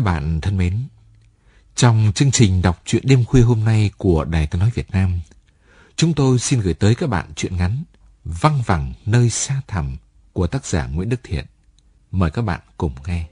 Các bạn thân mến, trong chương trình đọc truyện đêm khuya hôm nay của Đài Tiếng Nói Việt Nam, chúng tôi xin gửi tới các bạn truyện ngắn Văng vẳng nơi xa thẳm của tác giả Nguyễn Đức Thiện. Mời các bạn cùng nghe.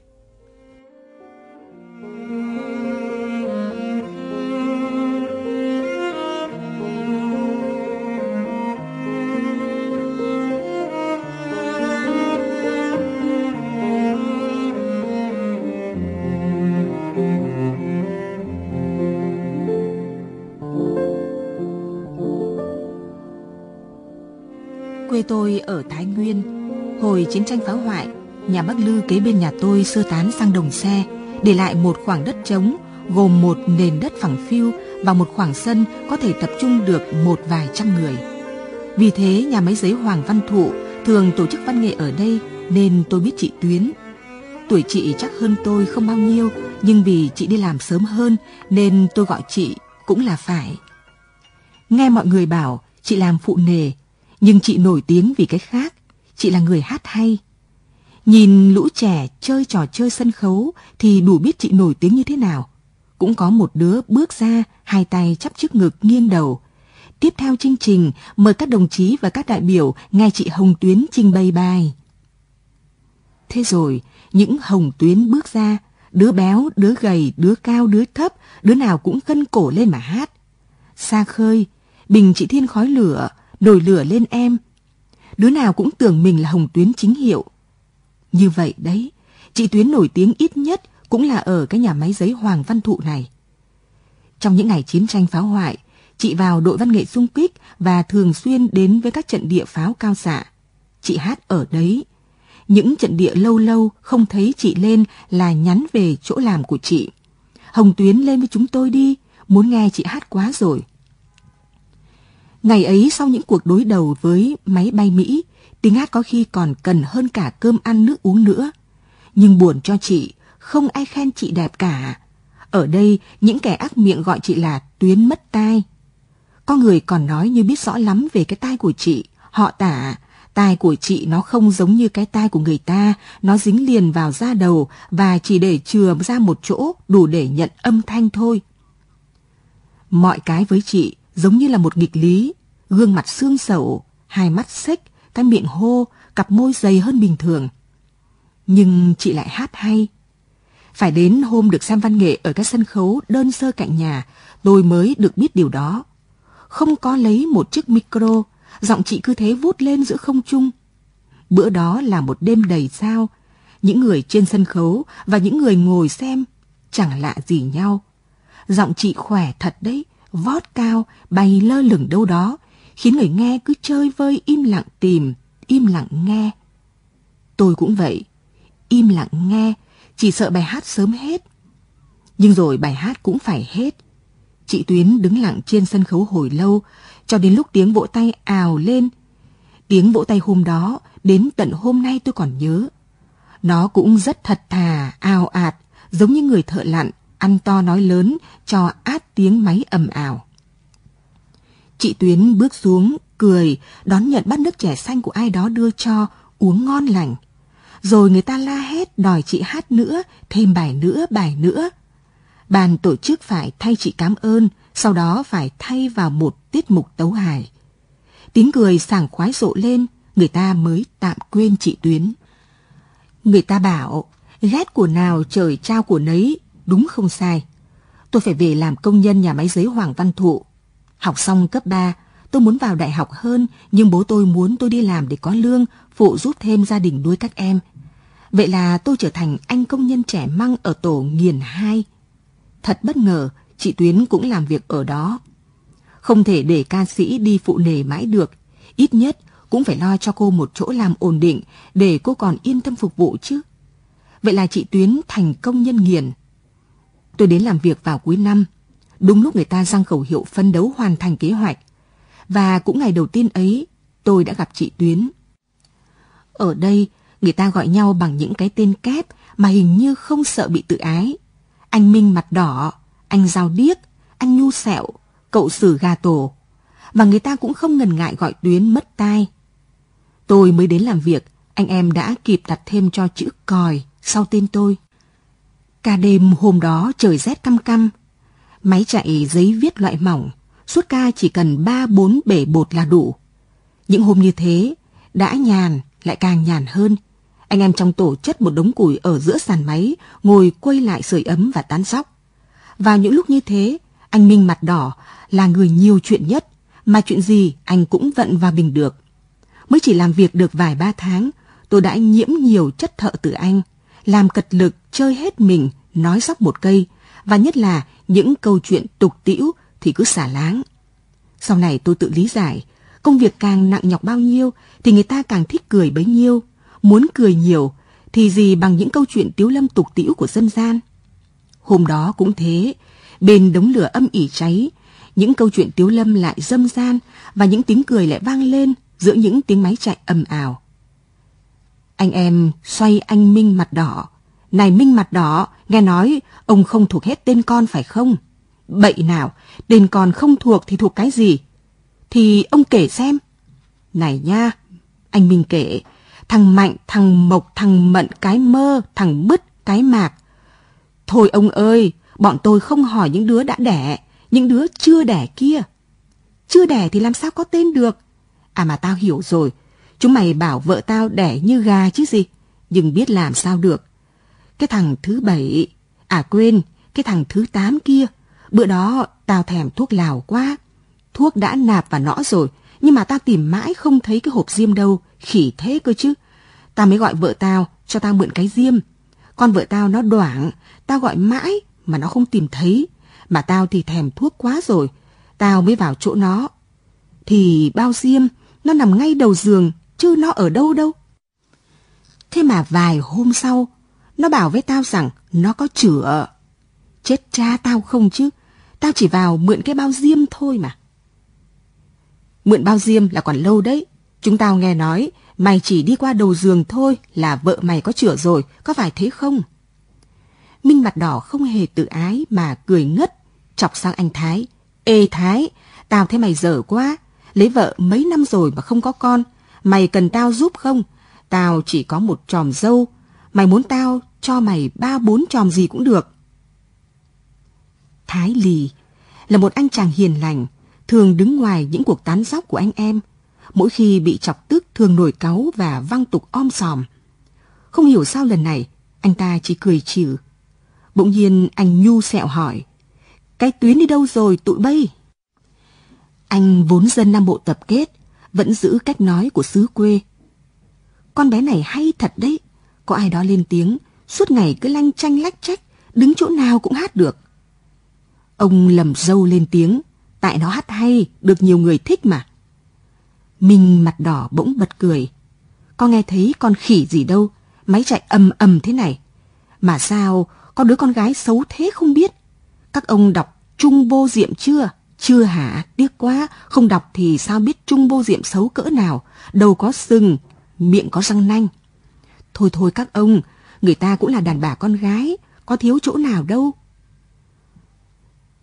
Tôi ở Thái Nguyên. Hồi chiến tranh phá hoại, nhà Bắc Lư kế bên nhà tôi sơ tán sang đồng xe, để lại một khoảng đất trống gồm một nền đất phẳng phiu và một khoảng sân có thể tập trung được một vài trăm người. Vì thế, nhà máy giấy Hoàng Văn Thụ thường tổ chức văn nghệ ở đây nên tôi biết chị Tuyến. Tuổi chị chắc hơn tôi không bao nhiêu, nhưng vì chị đi làm sớm hơn nên tôi gọi chị cũng là phải. Nghe mọi người bảo chị làm phụ nề nhưng chị nổi tiếng vì cái khác, chị là người hát hay. Nhìn lũ trẻ chơi trò chơi sân khấu thì đủ biết chị nổi tiếng như thế nào. Cũng có một đứa bước ra, hai tay chắp trước ngực nghiêng đầu. Tiếp theo chương trình, mời các đồng chí và các đại biểu nghe chị Hồng Tuyến trình bày bài. Thế rồi, những Hồng Tuyến bước ra, đứa béo, đứa gầy, đứa cao, đứa thấp, đứa nào cũng cân cổ lên mà hát. Xa khơi, bình chị thiên khói lửa, nổi lửa lên em. Đứa nào cũng tưởng mình là Hồng Tuyến chính hiệu. Như vậy đấy, chị Tuyến nổi tiếng ít nhất cũng là ở cái nhà máy giấy Hoàng Văn Thụ này. Trong những ngày chiến tranh phá hoại, chị vào đội văn nghệ xung kích và thường xuyên đến với các trận địa pháo cao xạ. Chị hát ở đấy. Những trận địa lâu lâu không thấy chị lên là nhắn về chỗ làm của chị. Hồng Tuyến lên với chúng tôi đi, muốn nghe chị hát quá rồi. Ngày ấy sau những cuộc đối đầu với máy bay Mỹ, tiếng hát có khi còn cần hơn cả cơm ăn nước uống nữa. Nhưng buồn cho chị, không ai khen chị đẹp cả. Ở đây, những kẻ ác miệng gọi chị là tuyến mất tai. Có người còn nói như biết rõ lắm về cái tai của chị. Họ tả, tai của chị nó không giống như cái tai của người ta, nó dính liền vào da đầu và chỉ để chừa ra một chỗ đủ để nhận âm thanh thôi. Mọi cái với chị giống như là một nghịch lý, gương mặt xương sầu, hai mắt xếch, cái miệng hô, cặp môi dày hơn bình thường. Nhưng chị lại hát hay. Phải đến hôm được xem văn nghệ ở cái sân khấu đơn sơ cạnh nhà, tôi mới được biết điều đó. Không có lấy một chiếc micro, giọng chị cứ thế vút lên giữa không trung. Bữa đó là một đêm đầy sao, những người trên sân khấu và những người ngồi xem chẳng lạ gì nhau. Giọng chị khỏe thật đấy, vót cao, bay lơ lửng đâu đó, khiến người nghe cứ chơi vơi im lặng tìm, im lặng nghe. Tôi cũng vậy, im lặng nghe, chỉ sợ bài hát sớm hết. Nhưng rồi bài hát cũng phải hết. Chị Tuyến đứng lặng trên sân khấu hồi lâu, cho đến lúc tiếng vỗ tay ào lên. Tiếng vỗ tay hôm đó, đến tận hôm nay tôi còn nhớ. Nó cũng rất thật thà, ào ạt, giống như người thợ lặn, ăn to nói lớn cho át tiếng máy ầm ào. Chị Tuyến bước xuống, cười, đón nhận bát nước trẻ xanh của ai đó đưa cho, uống ngon lành. Rồi người ta la hét đòi chị hát nữa, thêm bài nữa, bài nữa. Bàn tổ chức phải thay chị cảm ơn, sau đó phải thay vào một tiết mục tấu hài. Tiếng cười sảng khoái rộ lên, người ta mới tạm quên chị Tuyến. Người ta bảo, ghét của nào trời trao của nấy, đúng không sai. Tôi phải về làm công nhân nhà máy giấy Hoàng Văn Thụ. Học xong cấp 3, tôi muốn vào đại học hơn, nhưng bố tôi muốn tôi đi làm để có lương, phụ giúp thêm gia đình nuôi các em. Vậy là tôi trở thành anh công nhân trẻ măng ở tổ nghiền 2. Thật bất ngờ, chị Tuyến cũng làm việc ở đó. Không thể để ca sĩ đi phụ nề mãi được, ít nhất cũng phải lo cho cô một chỗ làm ổn định để cô còn yên tâm phục vụ chứ. Vậy là chị Tuyến thành công nhân nghiền. Tôi đến làm việc vào cuối năm, đúng lúc người ta răng khẩu hiệu phân đấu hoàn thành kế hoạch. Và cũng ngày đầu tiên ấy, tôi đã gặp chị Tuyến. Ở đây, người ta gọi nhau bằng những cái tên kép mà hình như không sợ bị tự ái. Anh Minh mặt đỏ, anh Giao Điếc, anh Nhu Sẹo, cậu Sử Gà Tổ. Và người ta cũng không ngần ngại gọi Tuyến mất tai. Tôi mới đến làm việc, anh em đã kịp đặt thêm cho chữ còi sau tên tôi. Cả đêm hôm đó trời rét căm căm. Máy chạy giấy viết loại mỏng, suốt ca chỉ cần 3-4 bể bột là đủ. Những hôm như thế, đã nhàn lại càng nhàn hơn. Anh em trong tổ chất một đống củi ở giữa sàn máy, ngồi quay lại sưởi ấm và tán sóc. Vào những lúc như thế, anh Minh mặt đỏ là người nhiều chuyện nhất, mà chuyện gì anh cũng vận vào bình được. Mới chỉ làm việc được vài ba tháng, tôi đã nhiễm nhiều chất thợ từ anh, làm cật lực, chơi hết mình, nói dóc một cây, và nhất là những câu chuyện tục tĩu thì cứ xả láng. Sau này tôi tự lý giải, công việc càng nặng nhọc bao nhiêu thì người ta càng thích cười bấy nhiêu, muốn cười nhiều thì gì bằng những câu chuyện tiếu lâm tục tĩu của dân gian. Hôm đó cũng thế, bên đống lửa âm ỉ cháy, những câu chuyện tiếu lâm lại dâm gian và những tiếng cười lại vang lên giữa những tiếng máy chạy ầm ào. Anh em xoay anh Minh mặt đỏ. Này Minh mặt đỏ, nghe nói ông không thuộc hết tên con phải không? Bậy nào, tên con không thuộc thì thuộc cái gì? Thì ông kể xem. Này nha, anh Minh kể, thằng Mạnh, thằng Mộc, thằng Mận, cái mơ, thằng Bứt, cái mạc. Thôi ông ơi, bọn tôi không hỏi những đứa đã đẻ, những đứa chưa đẻ kia. Chưa đẻ thì làm sao có tên được? À mà tao hiểu rồi, chúng mày bảo vợ tao đẻ như gà chứ gì, nhưng biết làm sao được. Cái thằng thứ bảy, à quên, cái thằng thứ tám kia, bữa đó tao thèm thuốc lào quá. Thuốc đã nạp vào nõ rồi, nhưng mà tao tìm mãi không thấy cái hộp diêm đâu, khỉ thế cơ chứ. Tao mới gọi vợ tao cho tao mượn cái diêm. Con vợ tao nó đoảng, tao gọi mãi mà nó không tìm thấy. Mà tao thì thèm thuốc quá rồi, tao mới vào chỗ nó. Thì bao diêm, nó nằm ngay đầu giường, chứ nó ở đâu đâu. Thế mà vài hôm sau, nó bảo với tao rằng nó có chữa. Chết cha tao không chứ, tao chỉ vào mượn cái bao diêm thôi mà. Mượn bao diêm là còn lâu đấy. Chúng tao nghe nói mày chỉ đi qua đầu giường thôi là vợ mày có chữa rồi, có phải thế không? Minh mặt đỏ không hề tự ái mà cười ngất, chọc sang anh Thái. Ê Thái, tao thấy mày dở quá, lấy vợ mấy năm rồi mà không có con. Mày cần tao giúp không? Tao chỉ có một tròm dâu, mày muốn tao cho mày ba bốn tròm gì cũng được. Thái Lì là một anh chàng hiền lành, thường đứng ngoài những cuộc tán dóc của anh em. Mỗi khi bị chọc tức thường nổi cáu và văng tục om sòm. Không hiểu sao lần này, anh ta chỉ cười chịu. Bỗng nhiên anh nhu sẹo hỏi, cái tuyến đi đâu rồi tụi bay? Anh vốn dân Nam Bộ tập kết, vẫn giữ cách nói của xứ quê. Con bé này hay thật đấy, có ai đó lên tiếng, suốt ngày cứ lanh chanh lách trách, đứng chỗ nào cũng hát được. Ông lầm dâu lên tiếng, tại nó hát hay, được nhiều người thích mà. Minh mặt đỏ bỗng bật cười. Con nghe thấy con khỉ gì đâu, máy chạy ầm ầm thế này. Mà sao, có đứa con gái xấu thế không biết. Các ông đọc Trung Vô Diệm chưa? Chưa hả? Tiếc quá, không đọc thì sao biết Trung Vô Diệm xấu cỡ nào, đầu có sừng, miệng có răng nanh. Thôi thôi các ông, người ta cũng là đàn bà con gái, có thiếu chỗ nào đâu.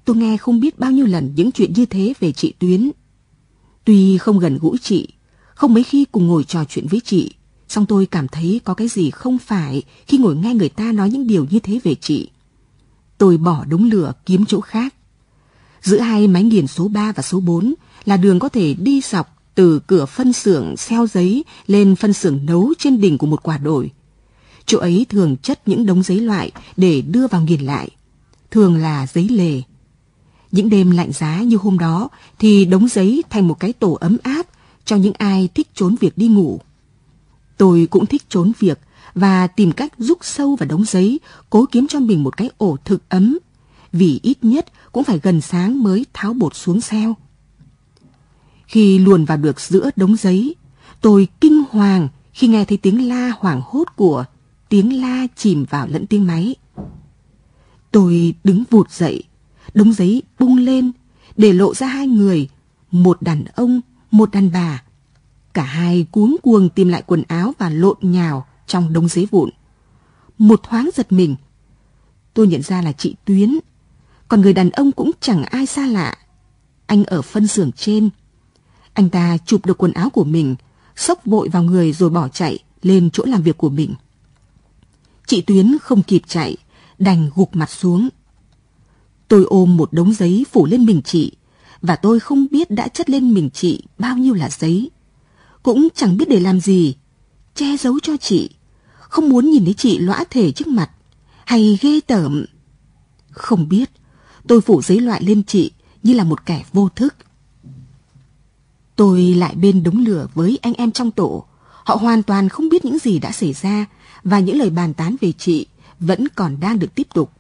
Tôi nghe không biết bao nhiêu lần những chuyện như thế về chị Tuyến. Tuy không gần gũi chị, không mấy khi cùng ngồi trò chuyện với chị, song tôi cảm thấy có cái gì không phải khi ngồi nghe người ta nói những điều như thế về chị. Tôi bỏ đống lửa kiếm chỗ khác. Giữa hai máy nghiền số 3 và số 4 là đường có thể đi dọc từ cửa phân xưởng xeo giấy lên phân xưởng nấu trên đỉnh của một quả đồi. Chỗ ấy thường chất những đống giấy loại để đưa vào nghiền lại. Thường là giấy lề. Những đêm lạnh giá như hôm đó thì đống giấy thành một cái tổ ấm áp cho những ai thích trốn việc đi ngủ. Tôi cũng thích trốn việc và tìm cách rúc sâu vào đống giấy, cố kiếm cho mình một cái ổ thực ấm, vì ít nhất cũng phải gần sáng mới tháo bột xuống xeo. Khi luồn vào được giữa đống giấy, tôi kinh hoàng khi nghe thấy tiếng la hoảng hốt của tiếng la chìm vào lẫn tiếng máy. Tôi đứng vụt dậy, đống giấy bung lên để lộ ra hai người, một đàn ông, một đàn bà. Cả hai cuống cuồng tìm lại quần áo và lộn nhào trong đống giấy vụn. Một thoáng giật mình, tôi nhận ra là chị Tuyến, còn người đàn ông cũng chẳng ai xa lạ. Anh ở phân xưởng trên. Anh ta chụp được quần áo của mình, xốc vội vào người rồi bỏ chạy lên chỗ làm việc của mình. Chị Tuyến không kịp chạy, đành gục mặt xuống. Tôi ôm một đống giấy phủ lên mình chị, và tôi không biết đã chất lên mình chị bao nhiêu là giấy. Cũng chẳng biết để làm gì, che giấu cho chị, không muốn nhìn thấy chị lõa thể trước mặt, hay ghê tởm. Không biết, tôi phủ giấy loại lên chị như là một kẻ vô thức. Tôi lại bên đống lửa với anh em trong tổ. Họ hoàn toàn không biết những gì đã xảy ra và những lời bàn tán về chị vẫn còn đang được tiếp tục.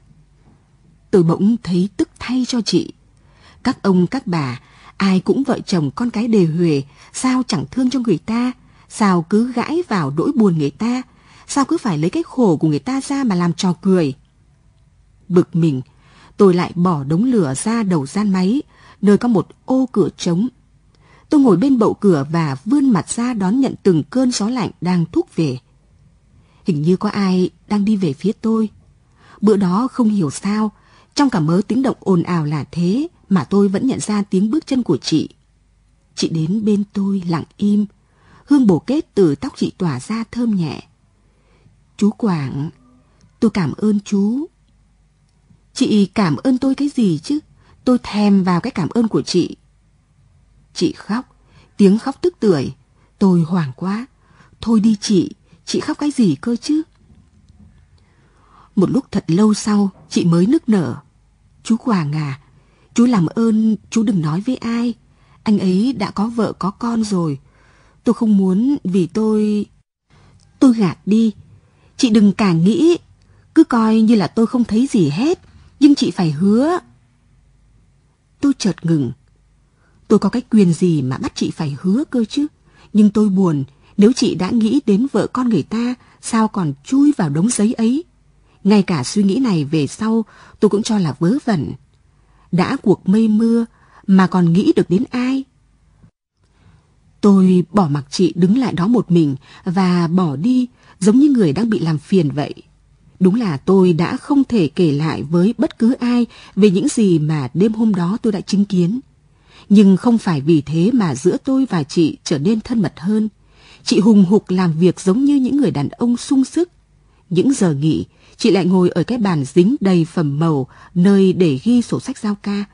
Tôi bỗng thấy tức thay cho chị. Các ông các bà, ai cũng vợ chồng con cái đề huề, sao chẳng thương cho người ta, sao cứ gãi vào nỗi buồn người ta, sao cứ phải lấy cái khổ của người ta ra mà làm trò cười. Bực mình, tôi lại bỏ đống lửa ra đầu gian máy, nơi có một ô cửa trống. Tôi ngồi bên bậu cửa và vươn mặt ra đón nhận từng cơn gió lạnh đang thúc về. Hình như có ai đang đi về phía tôi. Bữa đó không hiểu sao, trong cả mớ tiếng động ồn ào là thế mà tôi vẫn nhận ra tiếng bước chân của chị. Chị đến bên tôi lặng im, hương bổ kết từ tóc chị tỏa ra thơm nhẹ. Chú Quảng, tôi cảm ơn chú. Chị cảm ơn tôi cái gì chứ? Tôi thèm vào cái cảm ơn của chị. Chị khóc, tiếng khóc tức tưởi. Tôi hoảng quá. Thôi đi chị, chị khóc cái gì cơ chứ? Một lúc thật lâu sau, chị mới nức nở. Chú Quảng à, chú làm ơn chú đừng nói với ai. Anh ấy đã có vợ có con rồi. Tôi không muốn vì tôi... Tôi gạt đi. Chị đừng càng nghĩ. Cứ coi như là tôi không thấy gì hết. Nhưng chị phải hứa. Tôi chợt ngừng. Tôi có cái quyền gì mà bắt chị phải hứa cơ chứ. Nhưng tôi buồn nếu chị đã nghĩ đến vợ con người ta, sao còn chui vào đống giấy ấy? Ngay cả suy nghĩ này về sau, tôi cũng cho là vớ vẩn. Đã cuộc mây mưa, mà còn nghĩ được đến ai? Tôi bỏ mặc chị đứng lại đó một mình và bỏ đi giống như người đang bị làm phiền vậy. Đúng là tôi đã không thể kể lại với bất cứ ai về những gì mà đêm hôm đó tôi đã chứng kiến. Nhưng không phải vì thế mà giữa tôi và chị trở nên thân mật hơn. Chị hùng hục làm việc giống như những người đàn ông sung sức. Những giờ nghỉ, chị lại ngồi ở cái bàn dính đầy phẩm màu, nơi để ghi sổ sách giao ca.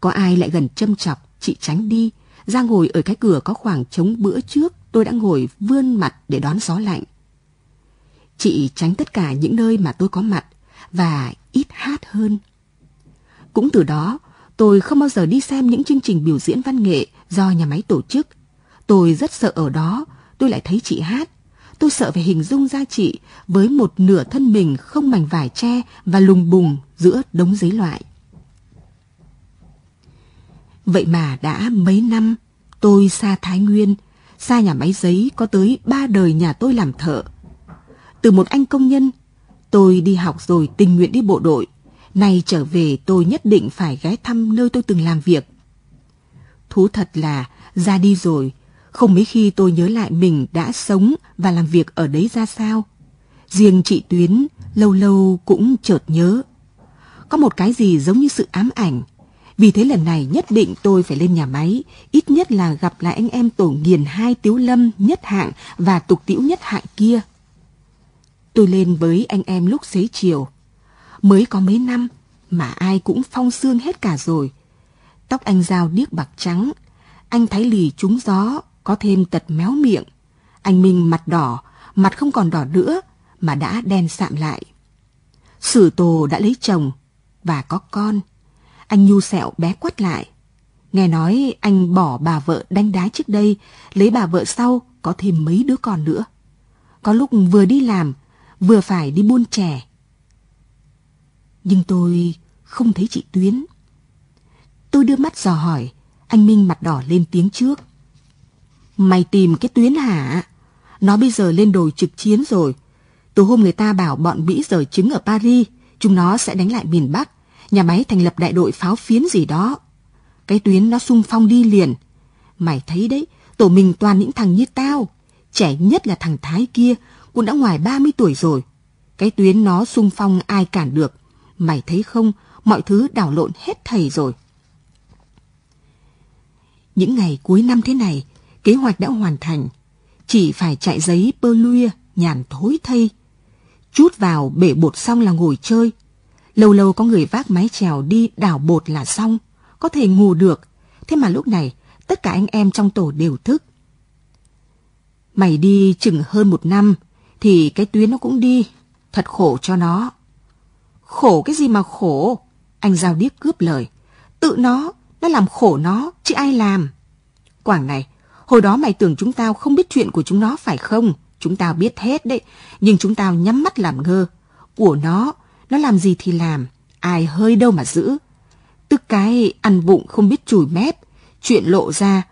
Có ai lại gần châm chọc, chị tránh đi, ra ngồi ở cái cửa có khoảng trống bữa trước, tôi đã ngồi vươn mặt để đón gió lạnh. Chị tránh tất cả những nơi mà tôi có mặt, và ít hát hơn. Cũng từ đó, tôi không bao giờ đi xem những chương trình biểu diễn văn nghệ do nhà máy tổ chức. Tôi rất sợ ở đó, tôi lại thấy chị hát. Tôi sợ phải hình dung ra chị với một nửa thân mình không mảnh vải che và lùng bùng giữa đống giấy loại. Vậy mà đã mấy năm, tôi xa Thái Nguyên, xa nhà máy giấy có tới ba đời nhà tôi làm thợ. Từ một anh công nhân, tôi đi học rồi tình nguyện đi bộ đội. Nay trở về tôi nhất định phải ghé thăm nơi tôi từng làm việc. Thú thật là ra đi rồi, không mấy khi tôi nhớ lại mình đã sống và làm việc ở đấy ra sao. Riêng chị Tuyến lâu lâu cũng chợt nhớ. Có một cái gì giống như sự ám ảnh. Vì thế lần này nhất định tôi phải lên nhà máy, ít nhất là gặp lại anh em tổ nghiền hai Tiếu Lâm nhất hạng và tục tiễu nhất hạng kia. Tôi lên với anh em lúc xế chiều. Mới có mấy năm mà ai cũng phong xương hết cả rồi. Tóc anh dao điếc bạc trắng, anh thái lì trúng gió, có thêm tật méo miệng. Anh Minh mặt đỏ, mặt không còn đỏ nữa, mà đã đen sạm lại. Sử Tồ đã lấy chồng và có con. Anh Nhu sẹo bé quắt lại. Nghe nói anh bỏ bà vợ đánh đá trước đây, lấy bà vợ sau, có thêm mấy đứa con nữa. Có lúc vừa đi làm, vừa phải đi buôn trẻ. Nhưng tôi không thấy chị Tuyến. Tôi đưa mắt dò hỏi, anh Minh mặt đỏ lên tiếng trước. Mày tìm cái Tuyến hả? Nó bây giờ lên đồi trực chiến rồi. Từ hôm người ta bảo bọn Mỹ rời trứng ở Paris, chúng nó sẽ đánh lại miền Bắc, nhà máy thành lập đại đội pháo phiến gì đó. Cái tuyến nó sung phong đi liền. Mày thấy đấy, tổ mình toàn những thằng như tao. Trẻ nhất là thằng Thái kia, cũng đã ngoài 30 tuổi rồi. Cái tuyến nó sung phong ai cản được. Mày thấy không, mọi thứ đảo lộn hết thầy rồi. Những ngày cuối năm thế này, kế hoạch đã hoàn thành. Chỉ phải chạy giấy bơ lưa, nhàn thối thây. Chút vào bể bột xong là ngồi chơi. Lâu lâu có người vác mái chèo đi đảo bột là xong. Có thể ngủ được. Thế mà lúc này, tất cả anh em trong tổ đều thức. Mày đi chừng hơn một năm, thì cái tuyến nó cũng đi. Thật khổ cho nó. Khổ cái gì mà khổ? Anh Giao Điếc cướp lời. Tự nó, nó làm khổ nó, chứ ai làm. Quảng này, hồi đó mày tưởng chúng tao không biết chuyện của chúng nó phải không? Chúng tao biết hết đấy, nhưng chúng tao nhắm mắt làm ngơ. Của nó, nó làm gì thì làm, ai hơi đâu mà giữ. Tức cái ăn bụng không biết chùi mép, chuyện lộ ra,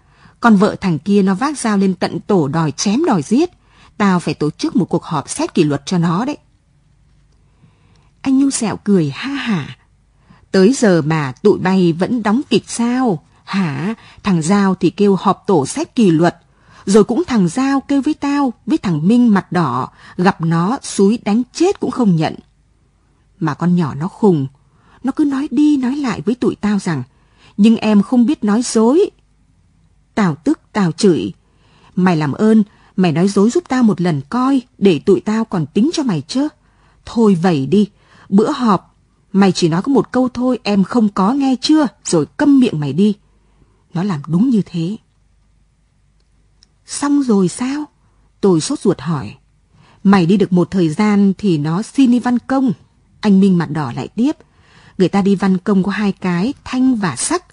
còn vợ thằng kia nó vác dao lên tận tổ đòi chém đòi giết. Tao phải tổ chức một cuộc họp xét kỷ luật cho nó đấy. Anh Nhu sẹo cười ha hả. Tới giờ mà tụi bay vẫn đóng kịch sao? Hả? Thằng Giao thì kêu họp tổ xét kỷ luật. Rồi cũng thằng Giao kêu với tao, với thằng Minh mặt đỏ, gặp nó suối đánh chết cũng không nhận. Mà con nhỏ nó khùng, nó cứ nói đi nói lại với tụi tao rằng, nhưng em không biết nói dối. Tao tức, tao chửi. Mày làm ơn, mày nói dối giúp tao một lần coi, để tụi tao còn tính cho mày chứ. Thôi vậy đi, bữa họp, mày chỉ nói có một câu thôi, em không có nghe chưa, rồi câm miệng mày đi. Nó làm đúng như thế. Xong rồi sao? Tôi sốt ruột hỏi. Mày đi được một thời gian thì nó xin đi văn công. Anh Minh mặt đỏ lại tiếp. Người ta đi văn công có hai cái, thanh và sắc.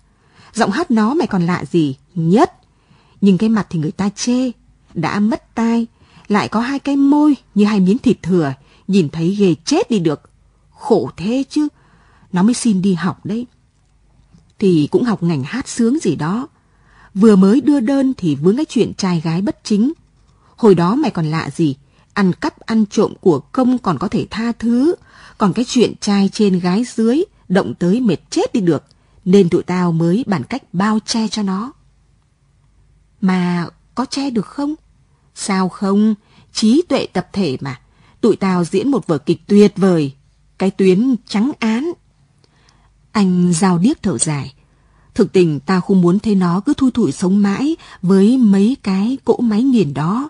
Giọng hát nó mày còn lạ gì? Nhất. Nhưng cái mặt thì người ta chê. Đã mất tai. Lại có hai cái môi như hai miếng thịt thừa. Nhìn thấy ghê chết đi được. Khổ thế chứ. Nó mới xin đi học đấy. Thì cũng học ngành hát sướng gì đó. Vừa mới đưa đơn thì vướng cái chuyện trai gái bất chính. Hồi đó mày còn lạ gì? Ăn cắp ăn trộm của công còn có thể tha thứ. Còn cái chuyện trai trên gái dưới, động tới mệt chết đi được. Nên tụi tao mới bàn cách bao che cho nó. Mà có che được không? Sao không? Trí tuệ tập thể mà. Tụi tao diễn một vở kịch tuyệt vời. Cái tuyến trắng án. Anh giao điếc thở dài. Thực tình tao không muốn thấy nó cứ thui thủi sống mãi với mấy cái cỗ máy nghiền đó.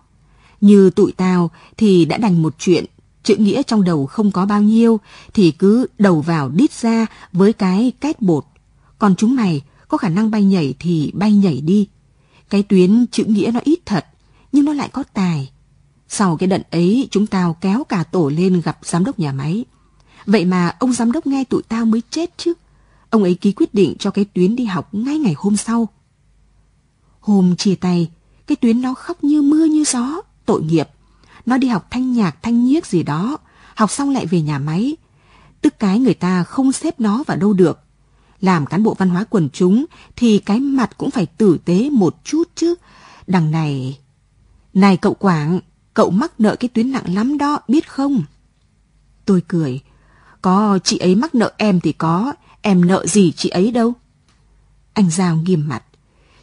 Như tụi tao thì đã đành một chuyện, chữ nghĩa trong đầu không có bao nhiêu thì cứ đầu vào đít ra với cái két bột. Còn chúng mày có khả năng bay nhảy thì bay nhảy đi. Cái tuyến chữ nghĩa nó ít thật, nhưng nó lại có tài. Sau cái đận ấy chúng tao kéo cả tổ lên gặp giám đốc nhà máy. Vậy mà ông giám đốc nghe tụi tao mới chết chứ. Ông ấy ký quyết định cho cái tuyến đi học ngay ngày hôm sau. Hôm chia tay, cái tuyến nó khóc như mưa như gió, tội nghiệp. Nó đi học thanh nhạc thanh nhiếc gì đó, học xong lại về nhà máy. Tức cái người ta không xếp nó vào đâu được. Làm cán bộ văn hóa quần chúng thì cái mặt cũng phải tử tế một chút chứ. Đằng này... Này cậu Quảng, cậu mắc nợ cái tuyến nặng lắm đó, biết không? Tôi cười. Có chị ấy mắc nợ em thì có, em nợ gì chị ấy đâu. Anh Giao nghiêm mặt.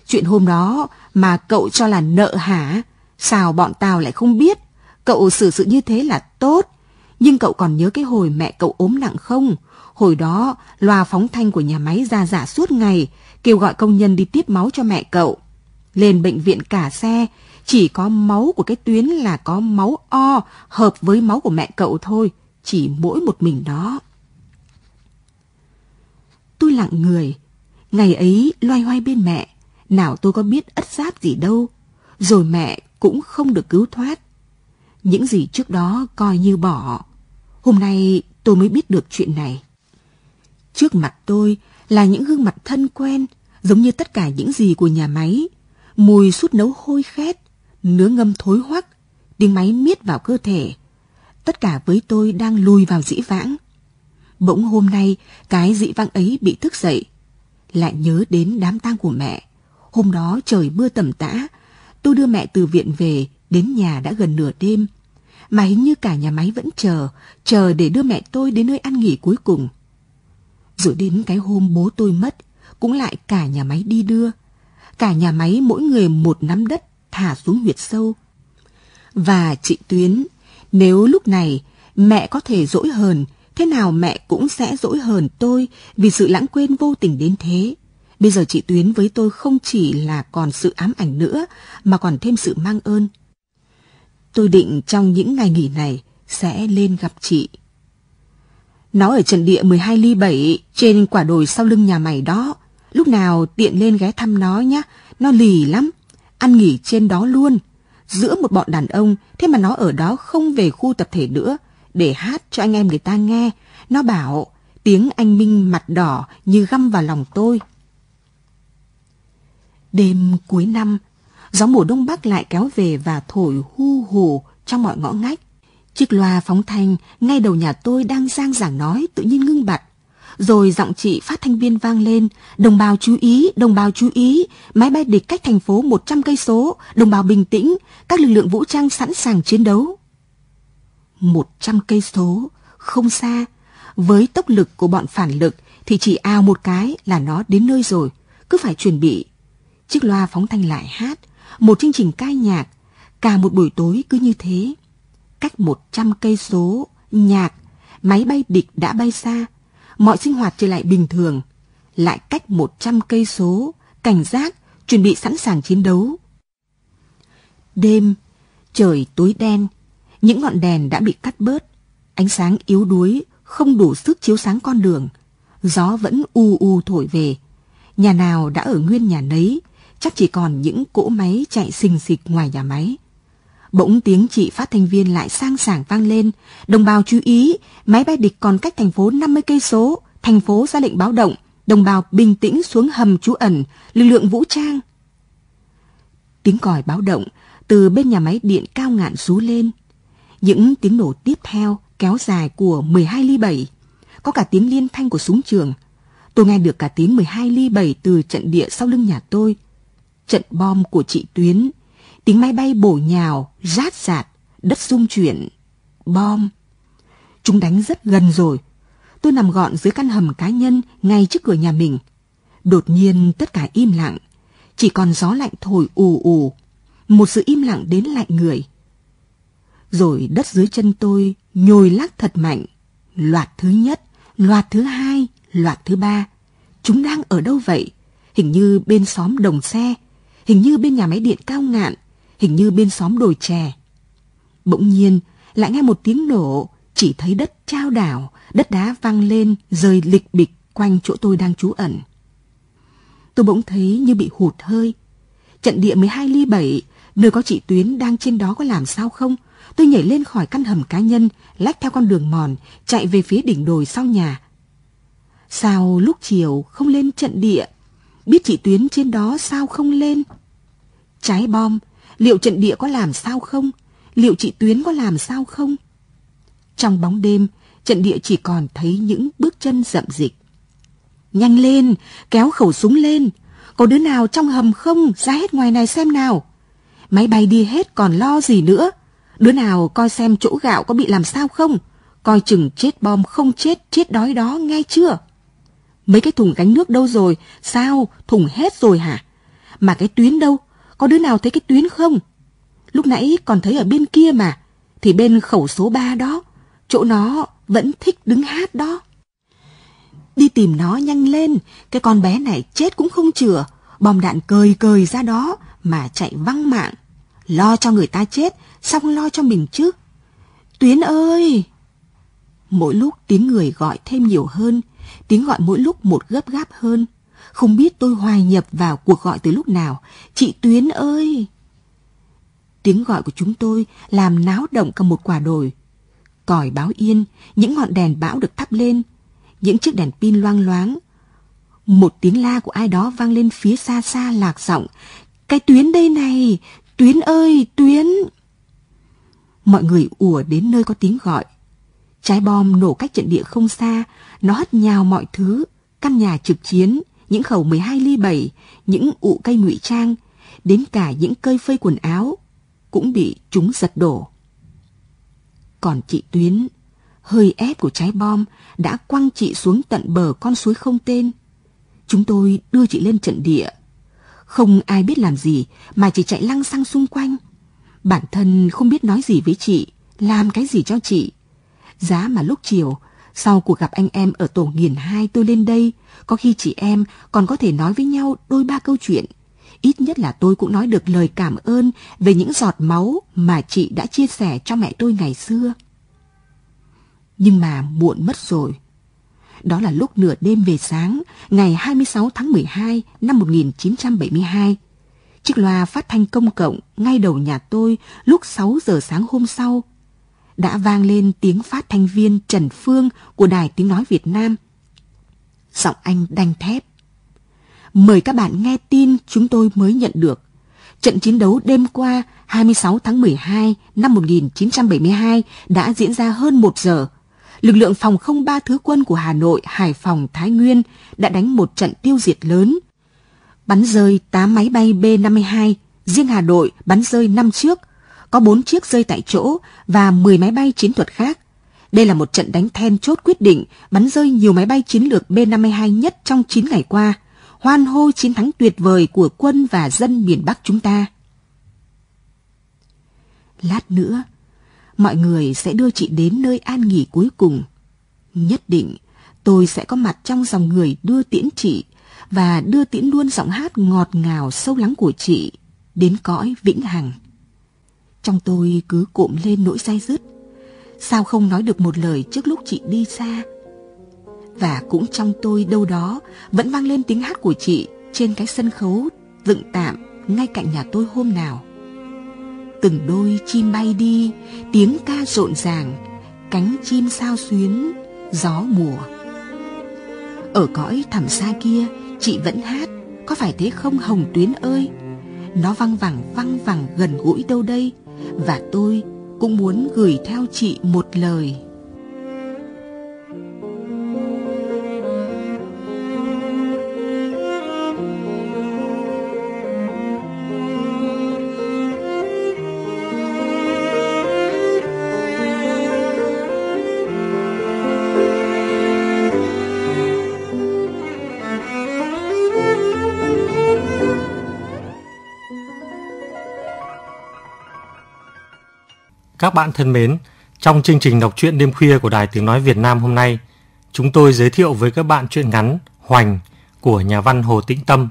Chuyện hôm đó mà cậu cho là nợ hả? Sao bọn tao lại không biết? Cậu xử sự như thế là tốt. Nhưng cậu còn nhớ cái hồi mẹ cậu ốm nặng không? Hồi đó, loa phóng thanh của nhà máy ra giả suốt ngày, kêu gọi công nhân đi tiếp máu cho mẹ cậu. Lên bệnh viện cả xe, chỉ có máu của cái tuyến là có máu O hợp với máu của mẹ cậu thôi, chỉ mỗi một mình đó. Tôi lặng người, ngày ấy loay hoay bên mẹ, nào tôi có biết ất giáp gì đâu, rồi mẹ cũng không được cứu thoát. Những gì trước đó coi như bỏ, hôm nay tôi mới biết được chuyện này. Trước mặt tôi là những gương mặt thân quen, giống như tất cả những gì của nhà máy. Mùi sút nấu hôi khét, nứa ngâm thối hoắc, tiếng máy miết vào cơ thể. Tất cả với tôi đang lùi vào dĩ vãng. Bỗng hôm nay, cái dĩ vãng ấy bị thức dậy. Lại nhớ đến đám tang của mẹ. Hôm đó trời mưa tầm tã, tôi đưa mẹ từ viện về, đến nhà đã gần nửa đêm. Mà hình như cả nhà máy vẫn chờ, chờ để đưa mẹ tôi đến nơi ăn nghỉ cuối cùng. Rồi đến cái hôm bố tôi mất, cũng lại cả nhà máy đi đưa. Cả nhà máy mỗi người một nắm đất thả xuống huyệt sâu. Và chị Tuyến, nếu lúc này mẹ có thể dỗi hờn, thế nào mẹ cũng sẽ dỗi hờn tôi vì sự lãng quên vô tình đến thế. Bây giờ chị Tuyến với tôi không chỉ là còn sự ám ảnh nữa, mà còn thêm sự mang ơn. Tôi định trong những ngày nghỉ này sẽ lên gặp chị. Nó ở trận địa 12 ly 7 trên quả đồi sau lưng nhà mày đó. Lúc nào tiện lên ghé thăm nó nhá, nó lì lắm. Ăn nghỉ trên đó luôn. Giữa một bọn đàn ông, thế mà nó ở đó không về khu tập thể nữa, để hát cho anh em người ta nghe. Nó bảo, tiếng anh Minh mặt đỏ như găm vào lòng tôi. Đêm cuối năm, gió mùa đông bắc lại kéo về và thổi hu hù trong mọi ngõ ngách. Chiếc loa phóng thanh ngay đầu nhà tôi đang giang giảng nói tự nhiên ngưng bặt. Rồi giọng chị phát thanh viên vang lên, đồng bào chú ý, đồng bào chú ý, máy bay địch cách thành phố 100 cây số, đồng bào bình tĩnh, các lực lượng vũ trang sẵn sàng chiến đấu. 100 cây số, không xa, với tốc lực của bọn phản lực thì chỉ ao một cái là nó đến nơi rồi, cứ phải chuẩn bị. Chiếc loa phóng thanh lại hát, một chương trình ca nhạc, cả một buổi tối cứ như thế. Cách 100 cây số, nhạc, máy bay địch đã bay xa, mọi sinh hoạt trở lại bình thường. Lại cách 100 cây số, cảnh giác, chuẩn bị sẵn sàng chiến đấu. Đêm, trời tối đen, những ngọn đèn đã bị cắt bớt, ánh sáng yếu đuối, không đủ sức chiếu sáng con đường. Gió vẫn u u thổi về. Nhà nào đã ở nguyên nhà nấy, chắc chỉ còn những cỗ máy chạy xình xịch ngoài nhà máy. Bỗng tiếng chị phát thanh viên lại sang sảng vang lên. Đồng bào chú ý, máy bay địch còn cách thành phố 50 cây số. Thành phố ra lệnh báo động. Đồng bào bình tĩnh xuống hầm trú ẩn, lực lượng vũ trang. Tiếng còi báo động từ bên nhà máy điện cao ngạn rú lên. Những tiếng nổ tiếp theo kéo dài của 12 ly 7. Có cả tiếng liên thanh của súng trường. Tôi nghe được cả tiếng 12 ly 7 từ trận địa sau lưng nhà tôi. Trận bom của chị Tuyến tiếng máy bay bổ nhào, rát rạt, đất rung chuyển. Bom. Chúng đánh rất gần rồi. Tôi nằm gọn dưới căn hầm cá nhân ngay trước cửa nhà mình. Đột nhiên tất cả im lặng. Chỉ còn gió lạnh thổi ù ù. Một sự im lặng đến lạnh người. Rồi đất dưới chân tôi nhồi lắc thật mạnh. Loạt thứ nhất, loạt thứ hai, loạt thứ ba. Chúng đang ở đâu vậy? Hình như bên xóm đồng xe, hình như bên nhà máy điện cao ngạn, hình như bên xóm đồi chè. Bỗng nhiên, lại nghe một tiếng nổ, chỉ thấy đất trao đảo, đất đá văng lên, rơi lịch bịch quanh chỗ tôi đang trú ẩn. Tôi bỗng thấy như bị hụt hơi. Trận địa 12 ly 7, nơi có chị Tuyến đang trên đó có làm sao không? Tôi nhảy lên khỏi căn hầm cá nhân, lách theo con đường mòn, chạy về phía đỉnh đồi sau nhà. Sao lúc chiều không lên trận địa? Biết chị Tuyến trên đó sao không lên? Trái bom, Liệu trận địa có làm sao không? Liệu chị Tuyến có làm sao không? Trong bóng đêm, trận địa chỉ còn thấy những bước chân rậm dịch. Nhanh lên, kéo khẩu súng lên. Có đứa nào trong hầm không? Ra hết ngoài này xem nào. Máy bay đi hết còn lo gì nữa? Đứa nào coi xem chỗ gạo có bị làm sao không? Coi chừng chết bom không chết, chết đói đó, nghe chưa? Mấy cái thùng gánh nước đâu rồi? Sao? Thùng hết rồi hả? Mà cái tuyến đâu? Có đứa nào thấy cái tuyến không? Lúc nãy còn thấy ở bên kia mà. Thì bên khẩu số 3 đó. Chỗ nó vẫn thích đứng hát đó. Đi tìm nó nhanh lên. Cái con bé này chết cũng không chừa. Bom đạn cười cười ra đó mà chạy văng mạng. Lo cho người ta chết, xong lo cho mình chứ. Tuyến ơi! Mỗi lúc tiếng người gọi thêm nhiều hơn, tiếng gọi mỗi lúc một gấp gáp hơn. Không biết tôi hoài nhập vào cuộc gọi từ lúc nào. Chị Tuyến ơi! Tiếng gọi của chúng tôi làm náo động cả một quả đồi. Còi báo yên, những ngọn đèn bão được thắp lên. Những chiếc đèn pin loang loáng. Một tiếng la của ai đó vang lên phía xa xa lạc giọng. Cái tuyến đây này, tuyến ơi, tuyến. Mọi người ùa đến nơi có tiếng gọi. Trái bom nổ cách trận địa không xa, nó hất nhào mọi thứ, căn nhà trực chiến, những khẩu 12 ly 7, những ụ cây ngụy trang, đến cả những cây phơi quần áo cũng bị chúng giật đổ. Còn chị Tuyến, hơi ép của trái bom đã quăng chị xuống tận bờ con suối không tên. Chúng tôi đưa chị lên trận địa. Không ai biết làm gì mà chỉ chạy lăng xăng xung quanh. Bản thân không biết nói gì với chị, làm cái gì cho chị. Giá mà lúc chiều, sau cuộc gặp anh em ở tổ nghiền hai tôi lên đây, có khi chị em còn có thể nói với nhau đôi ba câu chuyện. Ít nhất là tôi cũng nói được lời cảm ơn về những giọt máu mà chị đã chia sẻ cho mẹ tôi ngày xưa. Nhưng mà muộn mất rồi. Đó là lúc nửa đêm về sáng, ngày 26 tháng 12 năm 1972. Chiếc loa phát thanh công cộng ngay đầu nhà tôi lúc 6 giờ sáng hôm sau đã vang lên tiếng phát thanh viên Trần Phương của Đài Tiếng Nói Việt Nam. Giọng anh đanh thép. Mời các bạn nghe tin chúng tôi mới nhận được. Trận chiến đấu đêm qua 26 tháng 12 năm 1972 đã diễn ra hơn một giờ. Lực lượng phòng không ba thứ quân của Hà Nội, Hải Phòng, Thái Nguyên đã đánh một trận tiêu diệt lớn. Bắn rơi 8 máy bay B-52, riêng Hà Nội bắn rơi 5 chiếc, có 4 chiếc rơi tại chỗ và 10 máy bay chiến thuật khác. Đây là một trận đánh then chốt quyết định, bắn rơi nhiều máy bay chiến lược B-52 nhất trong 9 ngày qua, hoan hô chiến thắng tuyệt vời của quân và dân miền Bắc chúng ta. Lát nữa, mọi người sẽ đưa chị đến nơi an nghỉ cuối cùng. Nhất định, tôi sẽ có mặt trong dòng người đưa tiễn chị và đưa tiễn luôn giọng hát ngọt ngào sâu lắng của chị đến cõi vĩnh hằng. Trong tôi cứ cụm lên nỗi say dứt. Sao không nói được một lời trước lúc chị đi xa? Và cũng trong tôi đâu đó vẫn vang lên tiếng hát của chị trên cái sân khấu dựng tạm ngay cạnh nhà tôi hôm nào. Từng đôi chim bay đi, tiếng ca rộn ràng, cánh chim sao xuyến, gió mùa. Ở cõi thẳm xa kia, chị vẫn hát, có phải thế không Hồng Tuyến ơi? Nó văng vẳng văng vẳng gần gũi đâu đây, và tôi cũng muốn gửi theo chị một lời. Các bạn thân mến, trong chương trình đọc truyện đêm khuya của Đài Tiếng Nói Việt Nam hôm nay, chúng tôi giới thiệu với các bạn truyện ngắn Hoành của nhà văn Hồ Tĩnh Tâm.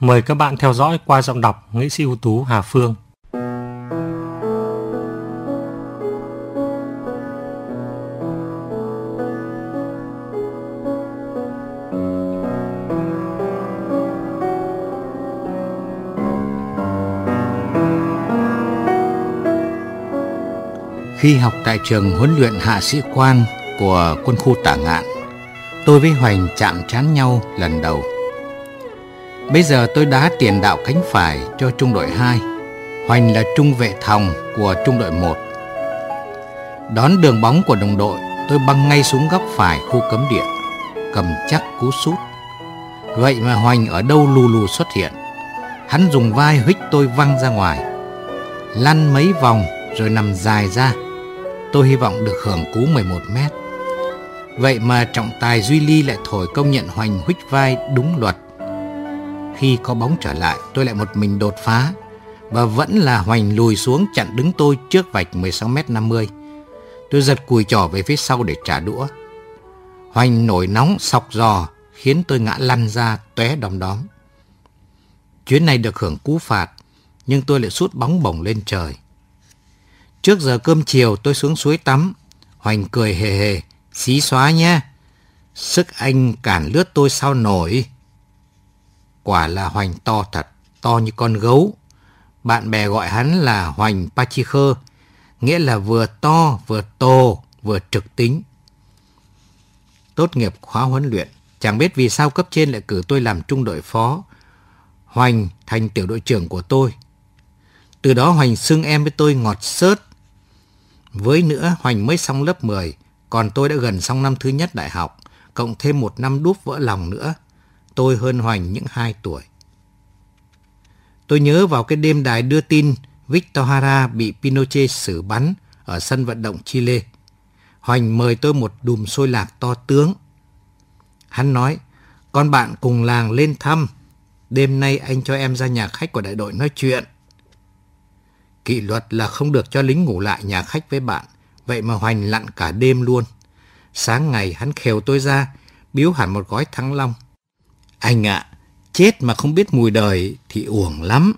Mời các bạn theo dõi qua giọng đọc nghệ sĩ ưu tú Hà Phương. Khi học tại trường huấn luyện hạ sĩ quan của quân khu Tả Ngạn, tôi với Hoành chạm trán nhau lần đầu. Bây giờ tôi đá tiền đạo cánh phải cho trung đội 2, Hoành là trung vệ thòng của trung đội 1. Đón đường bóng của đồng đội, tôi băng ngay xuống góc phải khu cấm địa, cầm chắc cú sút. Vậy mà Hoành ở đâu lù lù xuất hiện. Hắn dùng vai hích tôi văng ra ngoài, lăn mấy vòng rồi nằm dài ra tôi hy vọng được hưởng cú 11 mét. Vậy mà trọng tài Duy Ly lại thổi công nhận Hoành huých vai đúng luật. Khi có bóng trở lại, tôi lại một mình đột phá và vẫn là Hoành lùi xuống chặn đứng tôi trước vạch 16 mét 50. Tôi giật cùi trỏ về phía sau để trả đũa. Hoành nổi nóng sọc giò khiến tôi ngã lăn ra tóe đom đóm. Chuyến này được hưởng cú phạt, nhưng tôi lại sút bóng bổng lên trời. Trước giờ cơm chiều tôi xuống suối tắm. Hoành cười hề hề. Xí xóa nhé. Sức anh cản lướt tôi sao nổi. Quả là Hoành to thật. To như con gấu. Bạn bè gọi hắn là Hoành Pachikhơ. Nghĩa là vừa to, vừa to vừa trực tính. Tốt nghiệp khóa huấn luyện. Chẳng biết vì sao cấp trên lại cử tôi làm trung đội phó. Hoành thành tiểu đội trưởng của tôi. Từ đó Hoành xưng em với tôi ngọt sớt. Với nữa, Hoành mới xong lớp 10, còn tôi đã gần xong năm thứ nhất đại học, cộng thêm một năm đúp vỡ lòng nữa. Tôi hơn Hoành những 2 tuổi. Tôi nhớ vào cái đêm đài đưa tin Victor Hara bị Pinochet xử bắn ở sân vận động Chile. Hoành mời tôi một đùm xôi lạc to tướng. Hắn nói, con bạn cùng làng lên thăm. Đêm nay anh cho em ra nhà khách của đại đội nói chuyện. Kỷ luật là không được cho lính ngủ lại nhà khách với bạn. Vậy mà Hoành lặn cả đêm luôn. Sáng ngày hắn khều tôi ra, biếu hẳn một gói thắng long. Anh ạ, chết mà không biết mùi đời thì uổng lắm.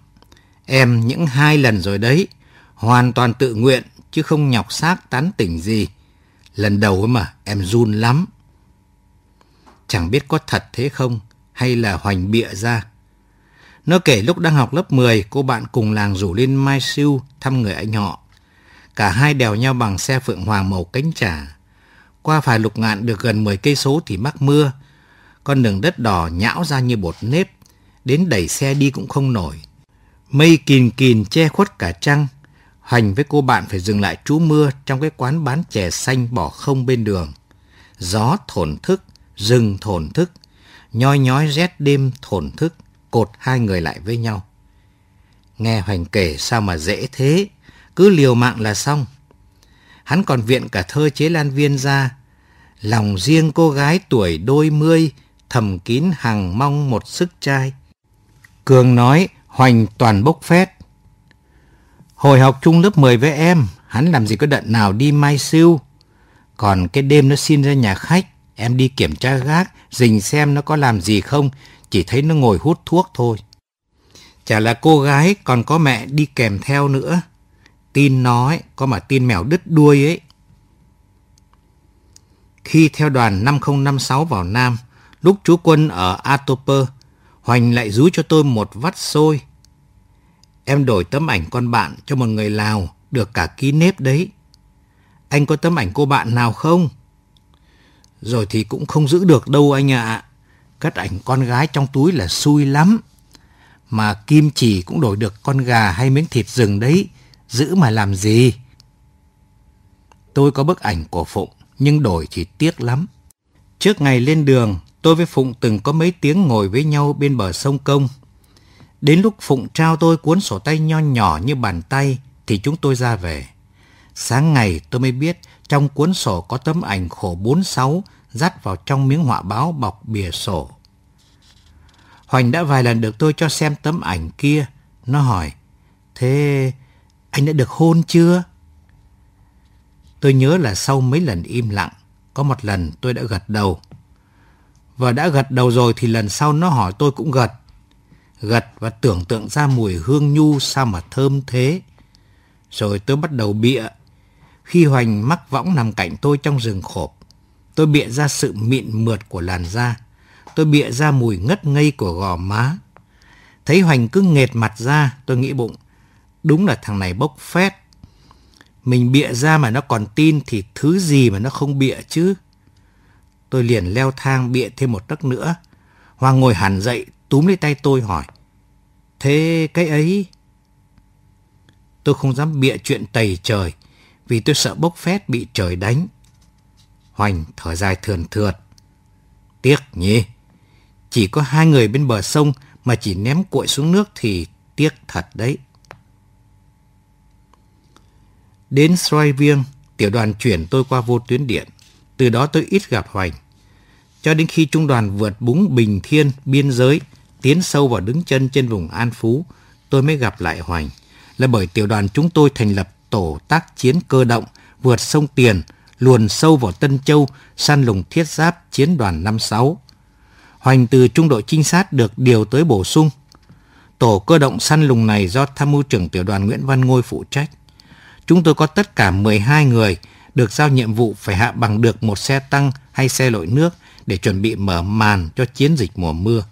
Em những hai lần rồi đấy, hoàn toàn tự nguyện chứ không nhọc xác tán tỉnh gì. Lần đầu ấy mà em run lắm. Chẳng biết có thật thế không hay là hoành bịa ra. Nó kể lúc đang học lớp 10, cô bạn cùng làng rủ lên Mai Siêu thăm người anh họ. Cả hai đèo nhau bằng xe Phượng Hoàng màu cánh trà. Qua phải lục ngạn được gần 10 cây số thì mắc mưa. Con đường đất đỏ nhão ra như bột nếp, đến đẩy xe đi cũng không nổi. Mây kìn kìn che khuất cả trăng. Hoành với cô bạn phải dừng lại trú mưa trong cái quán bán chè xanh bỏ không bên đường. Gió thổn thức, rừng thổn thức, nhoi nhói rét đêm thổn thức, cột hai người lại với nhau. Nghe Hoành kể sao mà dễ thế, cứ liều mạng là xong. Hắn còn viện cả thơ chế lan viên ra. Lòng riêng cô gái tuổi đôi mươi, thầm kín hằng mong một sức trai. Cường nói, Hoành toàn bốc phét. Hồi học chung lớp 10 với em, hắn làm gì có đợt nào đi mai siêu. Còn cái đêm nó xin ra nhà khách, em đi kiểm tra gác, dình xem nó có làm gì không, chỉ thấy nó ngồi hút thuốc thôi. Chả là cô gái còn có mẹ đi kèm theo nữa. Tin nói, có mà tin mèo đứt đuôi ấy. Khi theo đoàn 5056 vào Nam, lúc chú quân ở Atoper, Hoành lại rú cho tôi một vắt xôi. Em đổi tấm ảnh con bạn cho một người Lào, được cả ký nếp đấy. Anh có tấm ảnh cô bạn nào không? Rồi thì cũng không giữ được đâu anh ạ. À. Cất ảnh con gái trong túi là xui lắm. Mà kim chỉ cũng đổi được con gà hay miếng thịt rừng đấy. Giữ mà làm gì? Tôi có bức ảnh của Phụng, nhưng đổi thì tiếc lắm. Trước ngày lên đường, tôi với Phụng từng có mấy tiếng ngồi với nhau bên bờ sông Công. Đến lúc Phụng trao tôi cuốn sổ tay nho nhỏ như bàn tay thì chúng tôi ra về. Sáng ngày tôi mới biết trong cuốn sổ có tấm ảnh khổ 46 dắt vào trong miếng họa báo bọc bìa sổ. Hoành đã vài lần được tôi cho xem tấm ảnh kia. Nó hỏi, thế anh đã được hôn chưa? Tôi nhớ là sau mấy lần im lặng, có một lần tôi đã gật đầu. Và đã gật đầu rồi thì lần sau nó hỏi tôi cũng gật. Gật và tưởng tượng ra mùi hương nhu sao mà thơm thế. Rồi tôi bắt đầu bịa. Khi Hoành mắc võng nằm cạnh tôi trong rừng khộp, tôi bịa ra sự mịn mượt của làn da. Tôi bịa ra mùi ngất ngây của gò má. Thấy Hoành cứ nghệt mặt ra, tôi nghĩ bụng, đúng là thằng này bốc phét. Mình bịa ra mà nó còn tin thì thứ gì mà nó không bịa chứ. Tôi liền leo thang bịa thêm một tấc nữa. Hoàng ngồi hẳn dậy, túm lấy tay tôi hỏi. Thế cái ấy... Tôi không dám bịa chuyện tầy trời, vì tôi sợ bốc phét bị trời đánh. Hoành thở dài thườn thượt. Tiếc nhỉ, chỉ có hai người bên bờ sông mà chỉ ném cuội xuống nước thì tiếc thật đấy. Đến Xoay Viêng, tiểu đoàn chuyển tôi qua vô tuyến điện. Từ đó tôi ít gặp Hoành. Cho đến khi trung đoàn vượt búng Bình Thiên, biên giới, tiến sâu vào đứng chân trên vùng An Phú, tôi mới gặp lại Hoành. Là bởi tiểu đoàn chúng tôi thành lập tổ tác chiến cơ động, vượt sông Tiền, luồn sâu vào Tân Châu, săn lùng thiết giáp chiến đoàn 56. Hoành từ trung đội trinh sát được điều tới bổ sung. Tổ cơ động săn lùng này do tham mưu trưởng tiểu đoàn Nguyễn Văn Ngôi phụ trách. Chúng tôi có tất cả 12 người được giao nhiệm vụ phải hạ bằng được một xe tăng hay xe lội nước để chuẩn bị mở màn cho chiến dịch mùa mưa.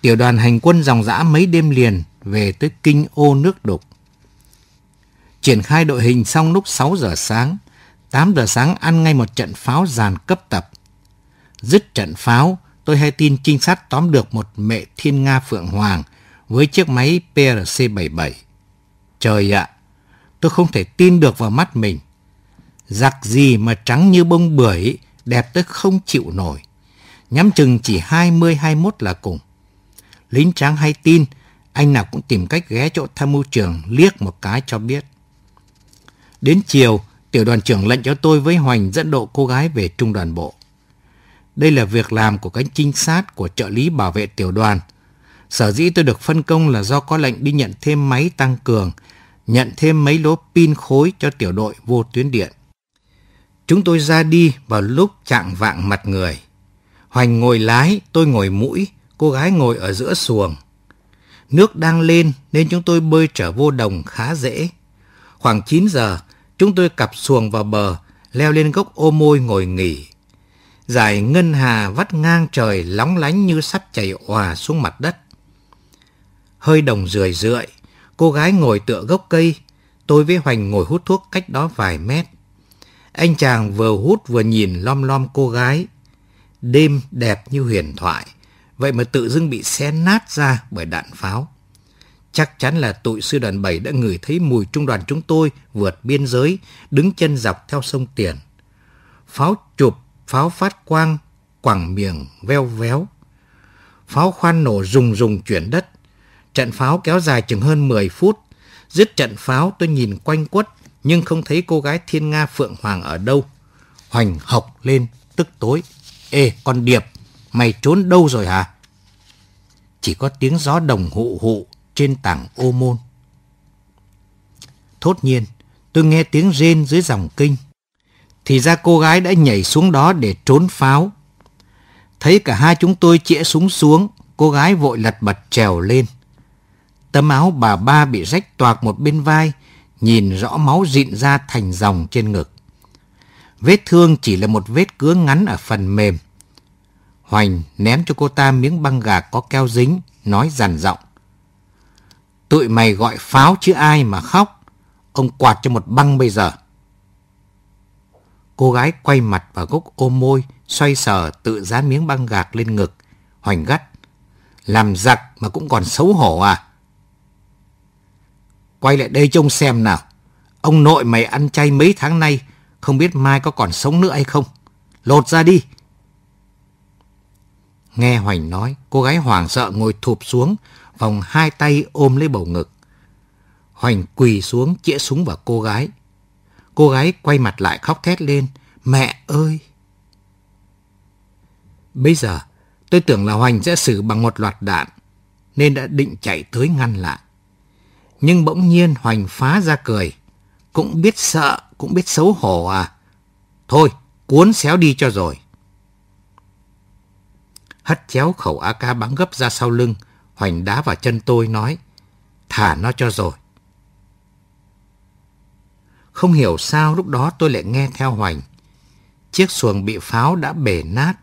Tiểu đoàn hành quân dòng dã mấy đêm liền về tới kinh ô nước đục. Triển khai đội hình xong lúc 6 giờ sáng, 8 giờ sáng ăn ngay một trận pháo giàn cấp tập. Dứt trận pháo, tôi hay tin trinh sát tóm được một mẹ thiên nga phượng hoàng với chiếc máy PRC-77. Trời ạ, tôi không thể tin được vào mắt mình. Giặc gì mà trắng như bông bưởi, đẹp tới không chịu nổi. Nhắm chừng chỉ 20-21 là cùng. Lính tráng hay tin, anh nào cũng tìm cách ghé chỗ tham mưu trưởng liếc một cái cho biết. Đến chiều, tiểu đoàn trưởng lệnh cho tôi với Hoành dẫn độ cô gái về trung đoàn bộ. Đây là việc làm của cánh trinh sát của trợ lý bảo vệ tiểu đoàn. Sở dĩ tôi được phân công là do có lệnh đi nhận thêm máy tăng cường, nhận thêm mấy lỗ pin khối cho tiểu đội vô tuyến điện. Chúng tôi ra đi vào lúc trạng vạng mặt người. Hoành ngồi lái, tôi ngồi mũi, cô gái ngồi ở giữa xuồng. Nước đang lên nên chúng tôi bơi trở vô đồng khá dễ. Khoảng 9 giờ, chúng tôi cặp xuồng vào bờ, leo lên gốc ô môi ngồi nghỉ. Dải ngân hà vắt ngang trời lóng lánh như sắp chảy òa xuống mặt đất. Hơi đồng rười rượi, cô gái ngồi tựa gốc cây, tôi với Hoành ngồi hút thuốc cách đó vài mét. Anh chàng vừa hút vừa nhìn lom lom cô gái. Đêm đẹp như huyền thoại, vậy mà tự dưng bị xé nát ra bởi đạn pháo. Chắc chắn là tụi sư đoàn 7 đã ngửi thấy mùi trung đoàn chúng tôi vượt biên giới, đứng chân dọc theo sông Tiền. Pháo chụp, pháo phát quang, quẳng miệng, veo véo. Pháo khoan nổ rùng rùng chuyển đất. Trận pháo kéo dài chừng hơn 10 phút. Dứt trận pháo tôi nhìn quanh quất, nhưng không thấy cô gái thiên nga Phượng Hoàng ở đâu. Hoành học lên, tức tối. Ê, con Điệp, mày trốn đâu rồi hả? Chỉ có tiếng gió đồng hụ hụ trên tảng ô môn. Thốt nhiên, tôi nghe tiếng rên dưới dòng kinh. Thì ra cô gái đã nhảy xuống đó để trốn pháo. Thấy cả hai chúng tôi chĩa súng xuống, cô gái vội lật bật trèo lên. Tấm áo bà ba bị rách toạc một bên vai, nhìn rõ máu rịn ra thành dòng trên ngực. Vết thương chỉ là một vết cứa ngắn ở phần mềm. Hoành ném cho cô ta miếng băng gạc có keo dính, nói dằn giọng. Tụi mày gọi pháo chứ ai mà khóc. Ông quạt cho một băng bây giờ. Cô gái quay mặt vào gốc ôm môi, xoay sờ tự dán miếng băng gạc lên ngực. Hoành gắt. Làm giặc mà cũng còn xấu hổ à? Quay lại đây trông xem nào. Ông nội mày ăn chay mấy tháng nay, không biết mai có còn sống nữa hay không. Lột ra đi. Nghe Hoành nói, cô gái hoảng sợ ngồi thụp xuống, vòng hai tay ôm lấy bầu ngực. Hoành quỳ xuống chĩa súng vào cô gái. Cô gái quay mặt lại khóc thét lên. Mẹ ơi! Bây giờ, tôi tưởng là Hoành sẽ xử bằng một loạt đạn, nên đã định chạy tới ngăn lại. Nhưng bỗng nhiên Hoành phá ra cười. Cũng biết sợ, cũng biết xấu hổ à. Thôi, cuốn xéo đi cho rồi. Hất chéo khẩu AK bắn gấp ra sau lưng, Hoành đá vào chân tôi nói, thả nó cho rồi. Không hiểu sao lúc đó tôi lại nghe theo Hoành. Chiếc xuồng bị pháo đã bể nát,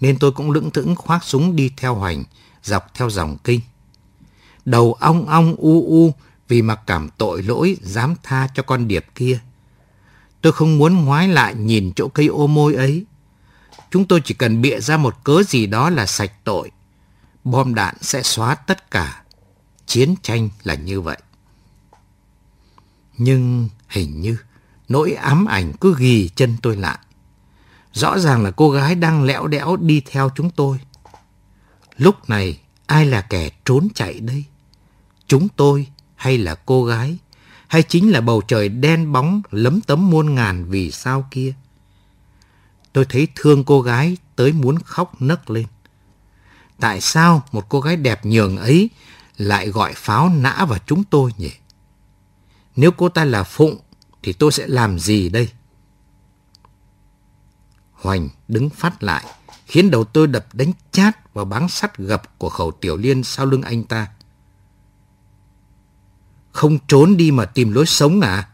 nên tôi cũng lững thững khoác súng đi theo Hoành, dọc theo dòng kinh. Đầu ong ong u u vì mặc cảm tội lỗi dám tha cho con điệp kia. Tôi không muốn ngoái lại nhìn chỗ cây ô môi ấy. Chúng tôi chỉ cần bịa ra một cớ gì đó là sạch tội bom đạn sẽ xóa tất cả. Chiến tranh là như vậy. Nhưng hình như nỗi ám ảnh cứ ghi chân tôi lại. Rõ ràng là cô gái đang lẽo đẽo đi theo chúng tôi. Lúc này, ai là kẻ trốn chạy đây? Chúng tôi hay là cô gái? Hay chính là bầu trời đen bóng lấm tấm muôn ngàn vì sao kia? Tôi thấy thương cô gái tới muốn khóc nấc lên. Tại sao một cô gái đẹp nhường ấy lại gọi pháo nã vào chúng tôi nhỉ? Nếu cô ta là Phụng thì tôi sẽ làm gì đây? Hoành đứng phát lại, khiến đầu tôi đập đánh chát vào báng sắt gập của khẩu tiểu liên sau lưng anh ta. Không trốn đi mà tìm lối sống à?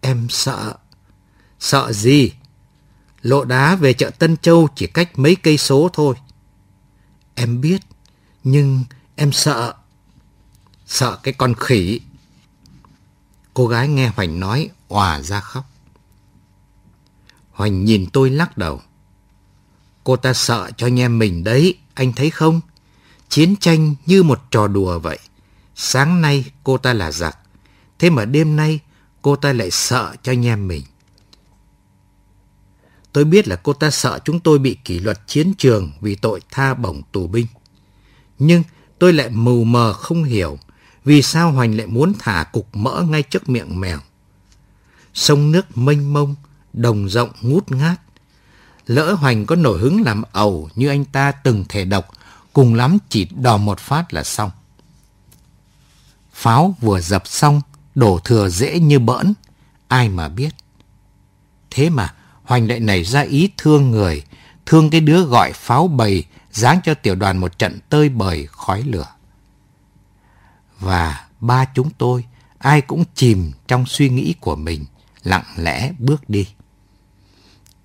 Em sợ. Sợ gì? Lộ đá về chợ Tân Châu chỉ cách mấy cây số thôi. Em biết, nhưng em sợ. Sợ cái con khỉ. Cô gái nghe Hoành nói, òa ra khóc. Hoành nhìn tôi lắc đầu. Cô ta sợ cho anh em mình đấy, anh thấy không? Chiến tranh như một trò đùa vậy. Sáng nay cô ta là giặc, thế mà đêm nay cô ta lại sợ cho anh em mình. Tôi biết là cô ta sợ chúng tôi bị kỷ luật chiến trường vì tội tha bổng tù binh. Nhưng tôi lại mù mờ không hiểu vì sao Hoành lại muốn thả cục mỡ ngay trước miệng mèo. Sông nước mênh mông, đồng rộng ngút ngát. Lỡ Hoành có nổi hứng làm ẩu như anh ta từng thể độc, cùng lắm chỉ đò một phát là xong. Pháo vừa dập xong, đổ thừa dễ như bỡn, ai mà biết. Thế mà Hoành lại nảy ra ý thương người, thương cái đứa gọi pháo bầy, giáng cho tiểu đoàn một trận tơi bời khói lửa. Và ba chúng tôi, ai cũng chìm trong suy nghĩ của mình, lặng lẽ bước đi.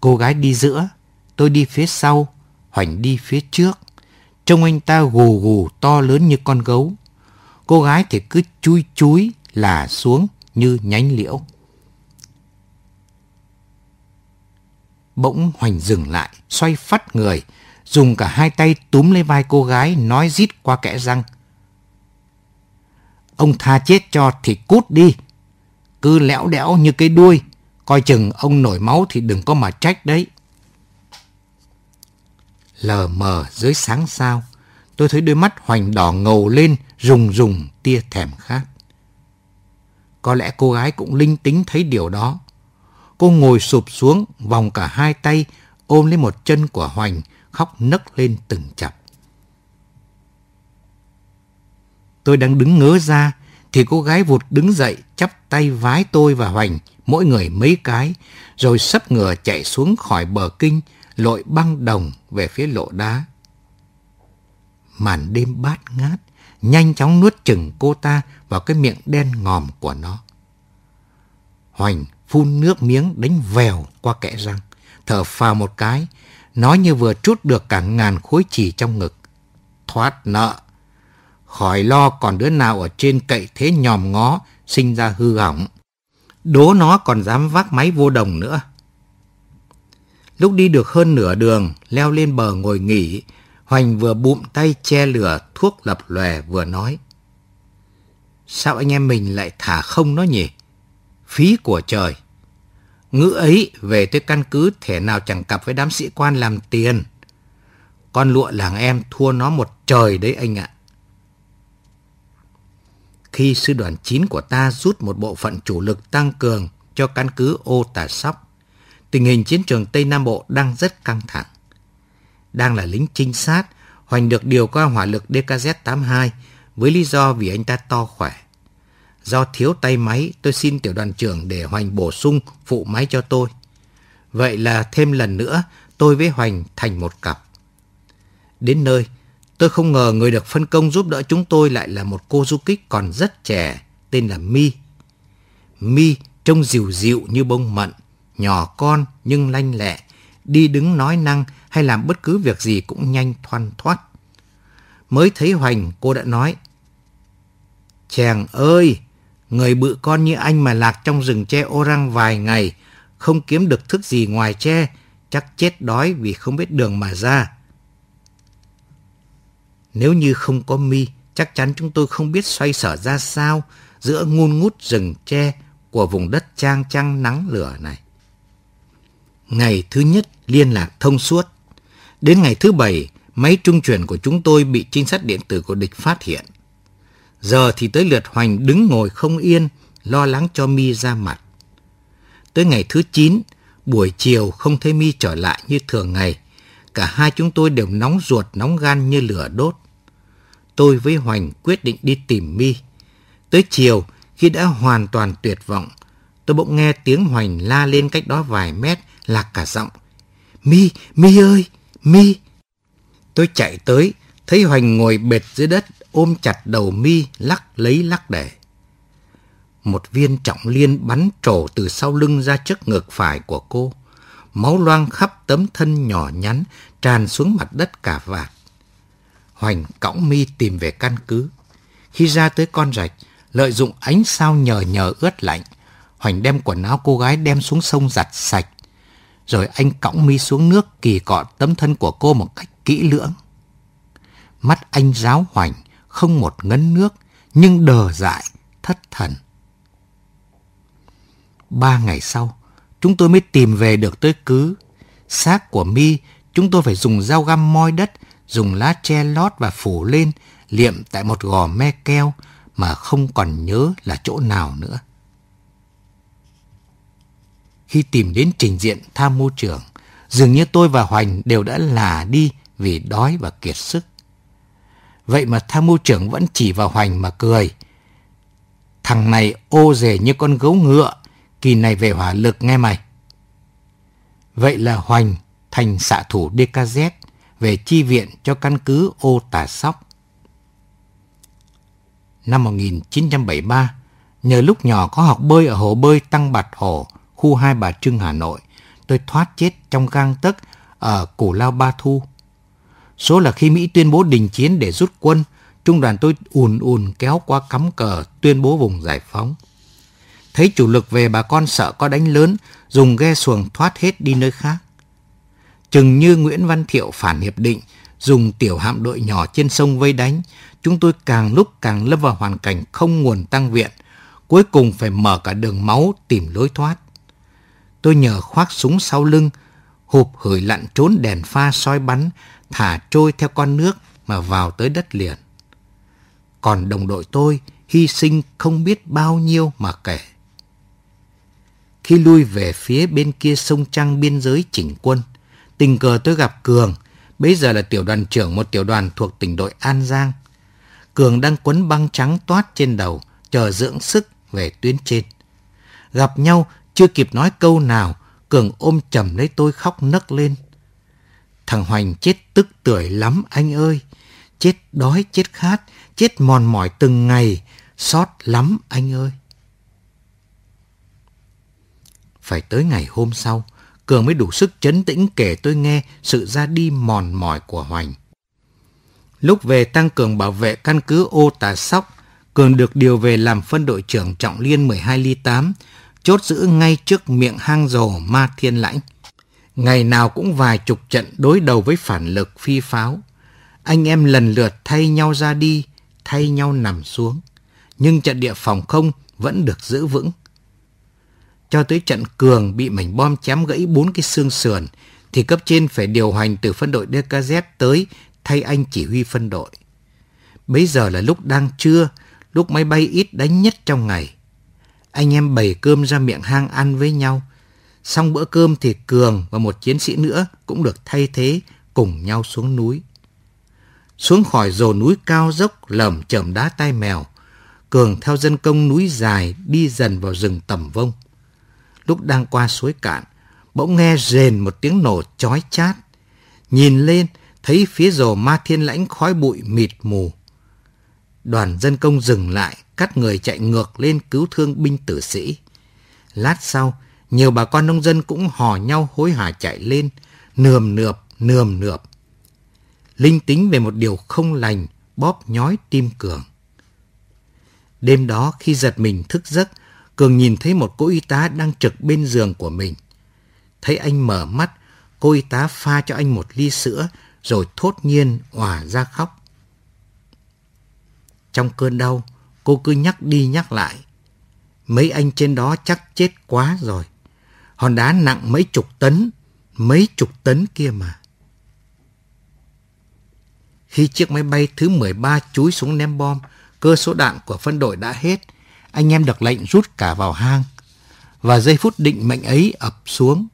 Cô gái đi giữa, tôi đi phía sau, Hoành đi phía trước. Trông anh ta gù gù to lớn như con gấu. Cô gái thì cứ chui chúi là xuống như nhánh liễu. Bỗng Hoành dừng lại, xoay phát người, dùng cả hai tay túm lấy vai cô gái, nói rít qua kẽ răng. Ông tha chết cho thì cút đi. Cứ lẽo đẽo như cái đuôi, coi chừng ông nổi máu thì đừng có mà trách đấy. Lờ mờ dưới sáng sao, tôi thấy đôi mắt Hoành đỏ ngầu lên, rùng rùng tia thèm khát. Có lẽ cô gái cũng linh tính thấy điều đó. Cô ngồi sụp xuống, vòng cả hai tay, ôm lấy một chân của Hoành, khóc nấc lên từng chập. Tôi đang đứng ngớ ra, thì cô gái vụt đứng dậy, chắp tay vái tôi và Hoành, mỗi người mấy cái, rồi sấp ngửa chạy xuống khỏi bờ kinh, lội băng đồng về phía lộ đá. Màn đêm bát ngát, nhanh chóng nuốt chừng cô ta vào cái miệng đen ngòm của nó. Hoành phun nước miếng đánh vèo qua kẽ răng, thở phào một cái, nói như vừa trút được cả ngàn khối chỉ trong ngực. Thoát nợ, khỏi lo còn đứa nào ở trên cậy thế nhòm ngó, sinh ra hư hỏng. Đố nó còn dám vác máy vô đồng nữa. Lúc đi được hơn nửa đường, leo lên bờ ngồi nghỉ, Hoành vừa bụm tay che lửa thuốc lập lòe vừa nói. Sao anh em mình lại thả không nó nhỉ? Phí của trời. Ngữ ấy về tới căn cứ thể nào chẳng cặp với đám sĩ quan làm tiền. Con lụa làng em thua nó một trời đấy anh ạ. Khi sư đoàn 9 của ta rút một bộ phận chủ lực tăng cường cho căn cứ ô tà sóc, tình hình chiến trường Tây Nam Bộ đang rất căng thẳng. Đang là lính trinh sát, Hoành được điều qua hỏa lực DKZ-82 với lý do vì anh ta to khỏe. Do thiếu tay máy, tôi xin tiểu đoàn trưởng để Hoành bổ sung phụ máy cho tôi. Vậy là thêm lần nữa, tôi với Hoành thành một cặp. Đến nơi, tôi không ngờ người được phân công giúp đỡ chúng tôi lại là một cô du kích còn rất trẻ, tên là Mi. Mi trông dịu dịu như bông mận, nhỏ con nhưng lanh lẹ, đi đứng nói năng hay làm bất cứ việc gì cũng nhanh thoăn thoắt. Mới thấy Hoành, cô đã nói, Chàng ơi, người bự con như anh mà lạc trong rừng tre ô răng vài ngày, không kiếm được thức gì ngoài tre, chắc chết đói vì không biết đường mà ra. Nếu như không có mi, chắc chắn chúng tôi không biết xoay sở ra sao giữa ngun ngút rừng tre của vùng đất trang trăng nắng lửa này. Ngày thứ nhất liên lạc thông suốt. Đến ngày thứ bảy, máy trung chuyển của chúng tôi bị trinh sát điện tử của địch phát hiện. Giờ thì tới lượt Hoành đứng ngồi không yên, lo lắng cho mi ra mặt. Tới ngày thứ 9, buổi chiều không thấy mi trở lại như thường ngày. Cả hai chúng tôi đều nóng ruột, nóng gan như lửa đốt. Tôi với Hoành quyết định đi tìm mi. Tới chiều, khi đã hoàn toàn tuyệt vọng, tôi bỗng nghe tiếng Hoành la lên cách đó vài mét, lạc cả giọng. Mi, Mi ơi, Mi! Tôi chạy tới, thấy Hoành ngồi bệt dưới đất, ôm chặt đầu Mi, lắc lấy lắc để. Một viên trọng liên bắn trổ từ sau lưng ra trước ngực phải của cô. Máu loang khắp tấm thân nhỏ nhắn, tràn xuống mặt đất cả vạt. Hoành cõng Mi tìm về căn cứ. Khi ra tới con rạch, lợi dụng ánh sao nhờ nhờ ướt lạnh, Hoành đem quần áo cô gái đem xuống sông giặt sạch, rồi anh cõng mi xuống nước kỳ cọ tấm thân của cô một cách kỹ lưỡng. Mắt anh giáo hoành, không một ngấn nước, nhưng đờ dại, thất thần. Ba ngày sau, chúng tôi mới tìm về được tới cứ. Xác của mi chúng tôi phải dùng dao găm moi đất, dùng lá tre lót và phủ lên, liệm tại một gò me keo mà không còn nhớ là chỗ nào nữa. Khi tìm đến trình diện tham mưu trưởng, dường như tôi và Hoành đều đã lả đi vì đói và kiệt sức. Vậy mà tham mưu trưởng vẫn chỉ vào Hoành mà cười. Thằng này ô rể như con gấu ngựa, kỳ này về hỏa lực nghe mày. Vậy là Hoành thành xạ thủ DKZ về chi viện cho căn cứ ô tà sóc. Năm 1973, nhờ lúc nhỏ có học bơi ở hồ bơi Tăng Bạch Hồ, khu Hai Bà Trưng, Hà Nội, tôi thoát chết trong gang tấc ở Củ Lao Ba Thu. Số là khi Mỹ tuyên bố đình chiến để rút quân, trung đoàn tôi ùn ùn kéo qua cắm cờ tuyên bố vùng giải phóng. Thấy chủ lực về bà con sợ có đánh lớn, dùng ghe xuồng thoát hết đi nơi khác. Chừng như Nguyễn Văn Thiệu phản hiệp định, dùng tiểu hạm đội nhỏ trên sông vây đánh, chúng tôi càng lúc càng lâm vào hoàn cảnh không nguồn tăng viện, cuối cùng phải mở cả đường máu tìm lối thoát. Tôi nhờ khoác súng sau lưng, hụp hửi lặn trốn đèn pha soi bắn, thả trôi theo con nước mà vào tới đất liền. Còn đồng đội tôi hy sinh không biết bao nhiêu mà kể. Khi lui về phía bên kia sông Trăng biên giới chỉnh quân, tình cờ tôi gặp Cường, bây giờ là tiểu đoàn trưởng một tiểu đoàn thuộc tỉnh đội An Giang. Cường đang quấn băng trắng toát trên đầu, chờ dưỡng sức về tuyến trên. Gặp nhau, chưa kịp nói câu nào, Cường ôm chầm lấy tôi khóc nấc lên. Thằng Hoành chết tức tưởi lắm anh ơi. Chết đói, chết khát, chết mòn mỏi từng ngày, xót lắm anh ơi. Phải tới ngày hôm sau, Cường mới đủ sức chấn tĩnh kể tôi nghe sự ra đi mòn mỏi của Hoành. Lúc về tăng cường bảo vệ căn cứ ô tà sóc, Cường được điều về làm phân đội trưởng trọng liên 12 ly 8, chốt giữ ngay trước miệng hang rồ ma thiên lãnh. Ngày nào cũng vài chục trận đối đầu với phản lực phi pháo. Anh em lần lượt thay nhau ra đi, thay nhau nằm xuống. Nhưng trận địa phòng không vẫn được giữ vững. Cho tới trận cường bị mảnh bom chém gãy bốn cái xương sườn, thì cấp trên phải điều hành từ phân đội DKZ tới thay anh chỉ huy phân đội. Bây giờ là lúc đang trưa, lúc máy bay ít đánh nhất trong ngày. Anh em bày cơm ra miệng hang ăn với nhau. Xong bữa cơm thì Cường và một chiến sĩ nữa cũng được thay thế cùng nhau xuống núi. Xuống khỏi rồ núi cao dốc lởm chởm đá tai mèo, Cường theo dân công núi dài đi dần vào rừng tầm vông. Lúc đang qua suối cạn, bỗng nghe rền một tiếng nổ chói chát. Nhìn lên, thấy phía rồ ma thiên lãnh khói bụi mịt mù. Đoàn dân công dừng lại, cắt người chạy ngược lên cứu thương binh tử sĩ. Lát sau, nhiều bà con nông dân cũng hò nhau hối hả chạy lên, nườm nượp, nườm nượp. Linh tính về một điều không lành, bóp nhói tim Cường. Đêm đó khi giật mình thức giấc, Cường nhìn thấy một cô y tá đang trực bên giường của mình. Thấy anh mở mắt, cô y tá pha cho anh một ly sữa, rồi thốt nhiên òa ra khóc. Trong cơn đau, cô cứ nhắc đi nhắc lại. Mấy anh trên đó chắc chết quá rồi. Hòn đá nặng mấy chục tấn, mấy chục tấn kia mà. Khi chiếc máy bay thứ 13 chúi xuống ném bom, cơ số đạn của phân đội đã hết. Anh em được lệnh rút cả vào hang. Và giây phút định mệnh ấy ập xuống.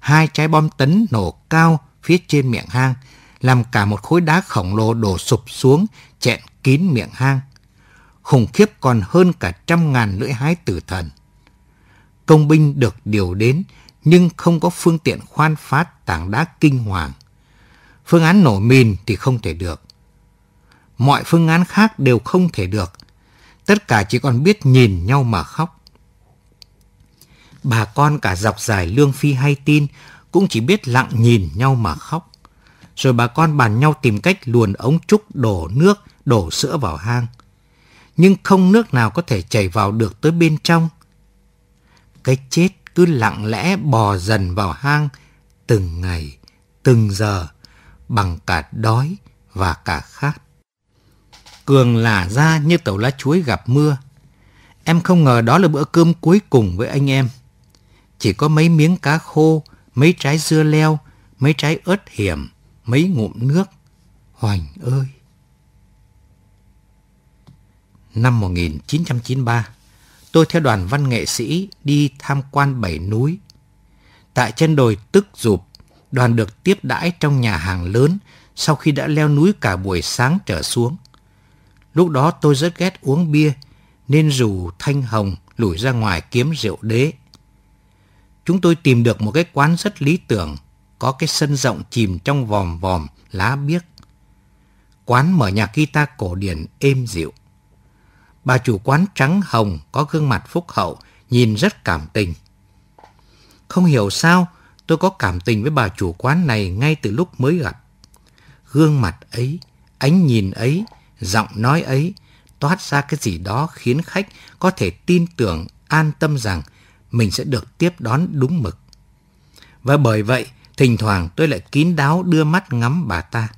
Hai trái bom tấn nổ cao phía trên miệng hang, làm cả một khối đá khổng lồ đổ sụp xuống, chẹn kín miệng hang. Khủng khiếp còn hơn cả trăm ngàn lưỡi hái tử thần. Công binh được điều đến, nhưng không có phương tiện khoan phát tảng đá kinh hoàng. Phương án nổ mìn thì không thể được. Mọi phương án khác đều không thể được. Tất cả chỉ còn biết nhìn nhau mà khóc. Bà con cả dọc dài lương phi hay tin cũng chỉ biết lặng nhìn nhau mà khóc. Rồi bà con bàn nhau tìm cách luồn ống trúc đổ nước, đổ sữa vào hang. Nhưng không nước nào có thể chảy vào được tới bên trong. Cái chết cứ lặng lẽ bò dần vào hang từng ngày, từng giờ, bằng cả đói và cả khát. Cường lả ra như tàu lá chuối gặp mưa. Em không ngờ đó là bữa cơm cuối cùng với anh em. Chỉ có mấy miếng cá khô, mấy trái dưa leo, mấy trái ớt hiểm, mấy ngụm nước. Hoành ơi! Năm 1993, tôi theo đoàn văn nghệ sĩ đi tham quan bảy núi. Tại chân đồi Tức Dục, đoàn được tiếp đãi trong nhà hàng lớn sau khi đã leo núi cả buổi sáng trở xuống. Lúc đó tôi rất ghét uống bia, nên rủ Thanh Hồng lủi ra ngoài kiếm rượu đế. Chúng tôi tìm được một cái quán rất lý tưởng, có cái sân rộng chìm trong vòm vòm, lá biếc. Quán mở nhạc guitar cổ điển êm dịu. Bà chủ quán trắng hồng có gương mặt phúc hậu, nhìn rất cảm tình. Không hiểu sao tôi có cảm tình với bà chủ quán này ngay từ lúc mới gặp. Gương mặt ấy, ánh nhìn ấy, giọng nói ấy toát ra cái gì đó khiến khách có thể tin tưởng, an tâm rằng mình sẽ được tiếp đón đúng mực. Và bởi vậy, thỉnh thoảng tôi lại kín đáo đưa mắt ngắm bà ta.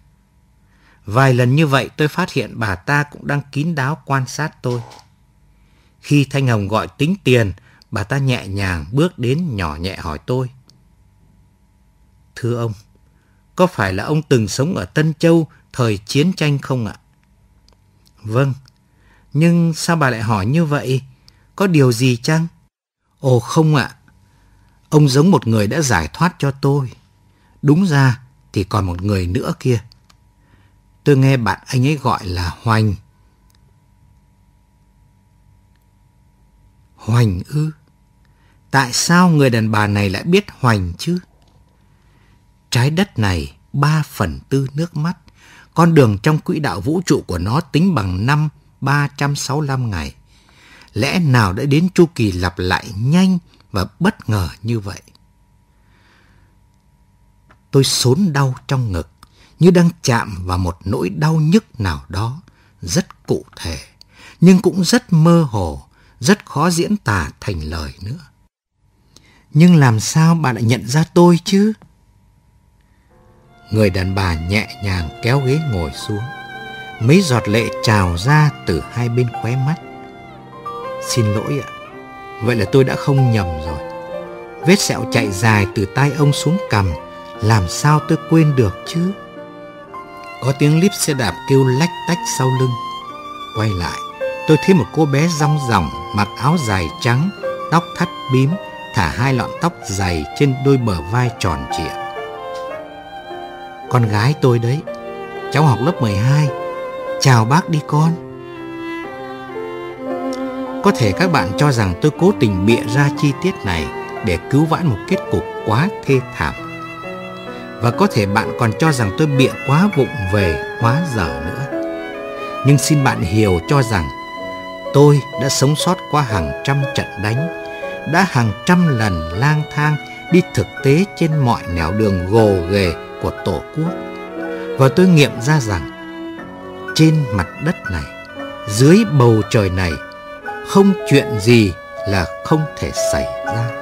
Vài lần như vậy tôi phát hiện bà ta cũng đang kín đáo quan sát tôi. Khi Thanh Hồng gọi tính tiền, bà ta nhẹ nhàng bước đến nhỏ nhẹ hỏi tôi. Thưa ông, có phải là ông từng sống ở Tân Châu thời chiến tranh không ạ? Vâng, nhưng sao bà lại hỏi như vậy? Có điều gì chăng? Ồ không ạ, ông giống một người đã giải thoát cho tôi. Đúng ra thì còn một người nữa kia. Tôi nghe bạn anh ấy gọi là Hoành. Hoành ư? Tại sao người đàn bà này lại biết Hoành chứ? Trái đất này, ba phần tư nước mắt. Con đường trong quỹ đạo vũ trụ của nó tính bằng năm 365 ngày. Lẽ nào đã đến chu kỳ lặp lại nhanh và bất ngờ như vậy? Tôi sốn đau trong ngực như đang chạm vào một nỗi đau nhức nào đó rất cụ thể, nhưng cũng rất mơ hồ, rất khó diễn tả thành lời nữa. Nhưng làm sao bạn lại nhận ra tôi chứ? Người đàn bà nhẹ nhàng kéo ghế ngồi xuống. Mấy giọt lệ trào ra từ hai bên khóe mắt. Xin lỗi ạ, vậy là tôi đã không nhầm rồi. Vết sẹo chạy dài từ tay ông xuống cằm, làm sao tôi quên được chứ? Có tiếng líp xe đạp kêu lách tách sau lưng. Quay lại, tôi thấy một cô bé rong ròng mặc áo dài trắng, tóc thắt bím, thả hai lọn tóc dày trên đôi bờ vai tròn trịa. Con gái tôi đấy, cháu học lớp 12. Chào bác đi con. Có thể các bạn cho rằng tôi cố tình bịa ra chi tiết này để cứu vãn một kết cục quá thê thảm và có thể bạn còn cho rằng tôi bịa quá vụng về, quá dở nữa. Nhưng xin bạn hiểu cho rằng tôi đã sống sót qua hàng trăm trận đánh, đã hàng trăm lần lang thang đi thực tế trên mọi nẻo đường gồ ghề của Tổ quốc. Và tôi nghiệm ra rằng trên mặt đất này, dưới bầu trời này, không chuyện gì là không thể xảy ra.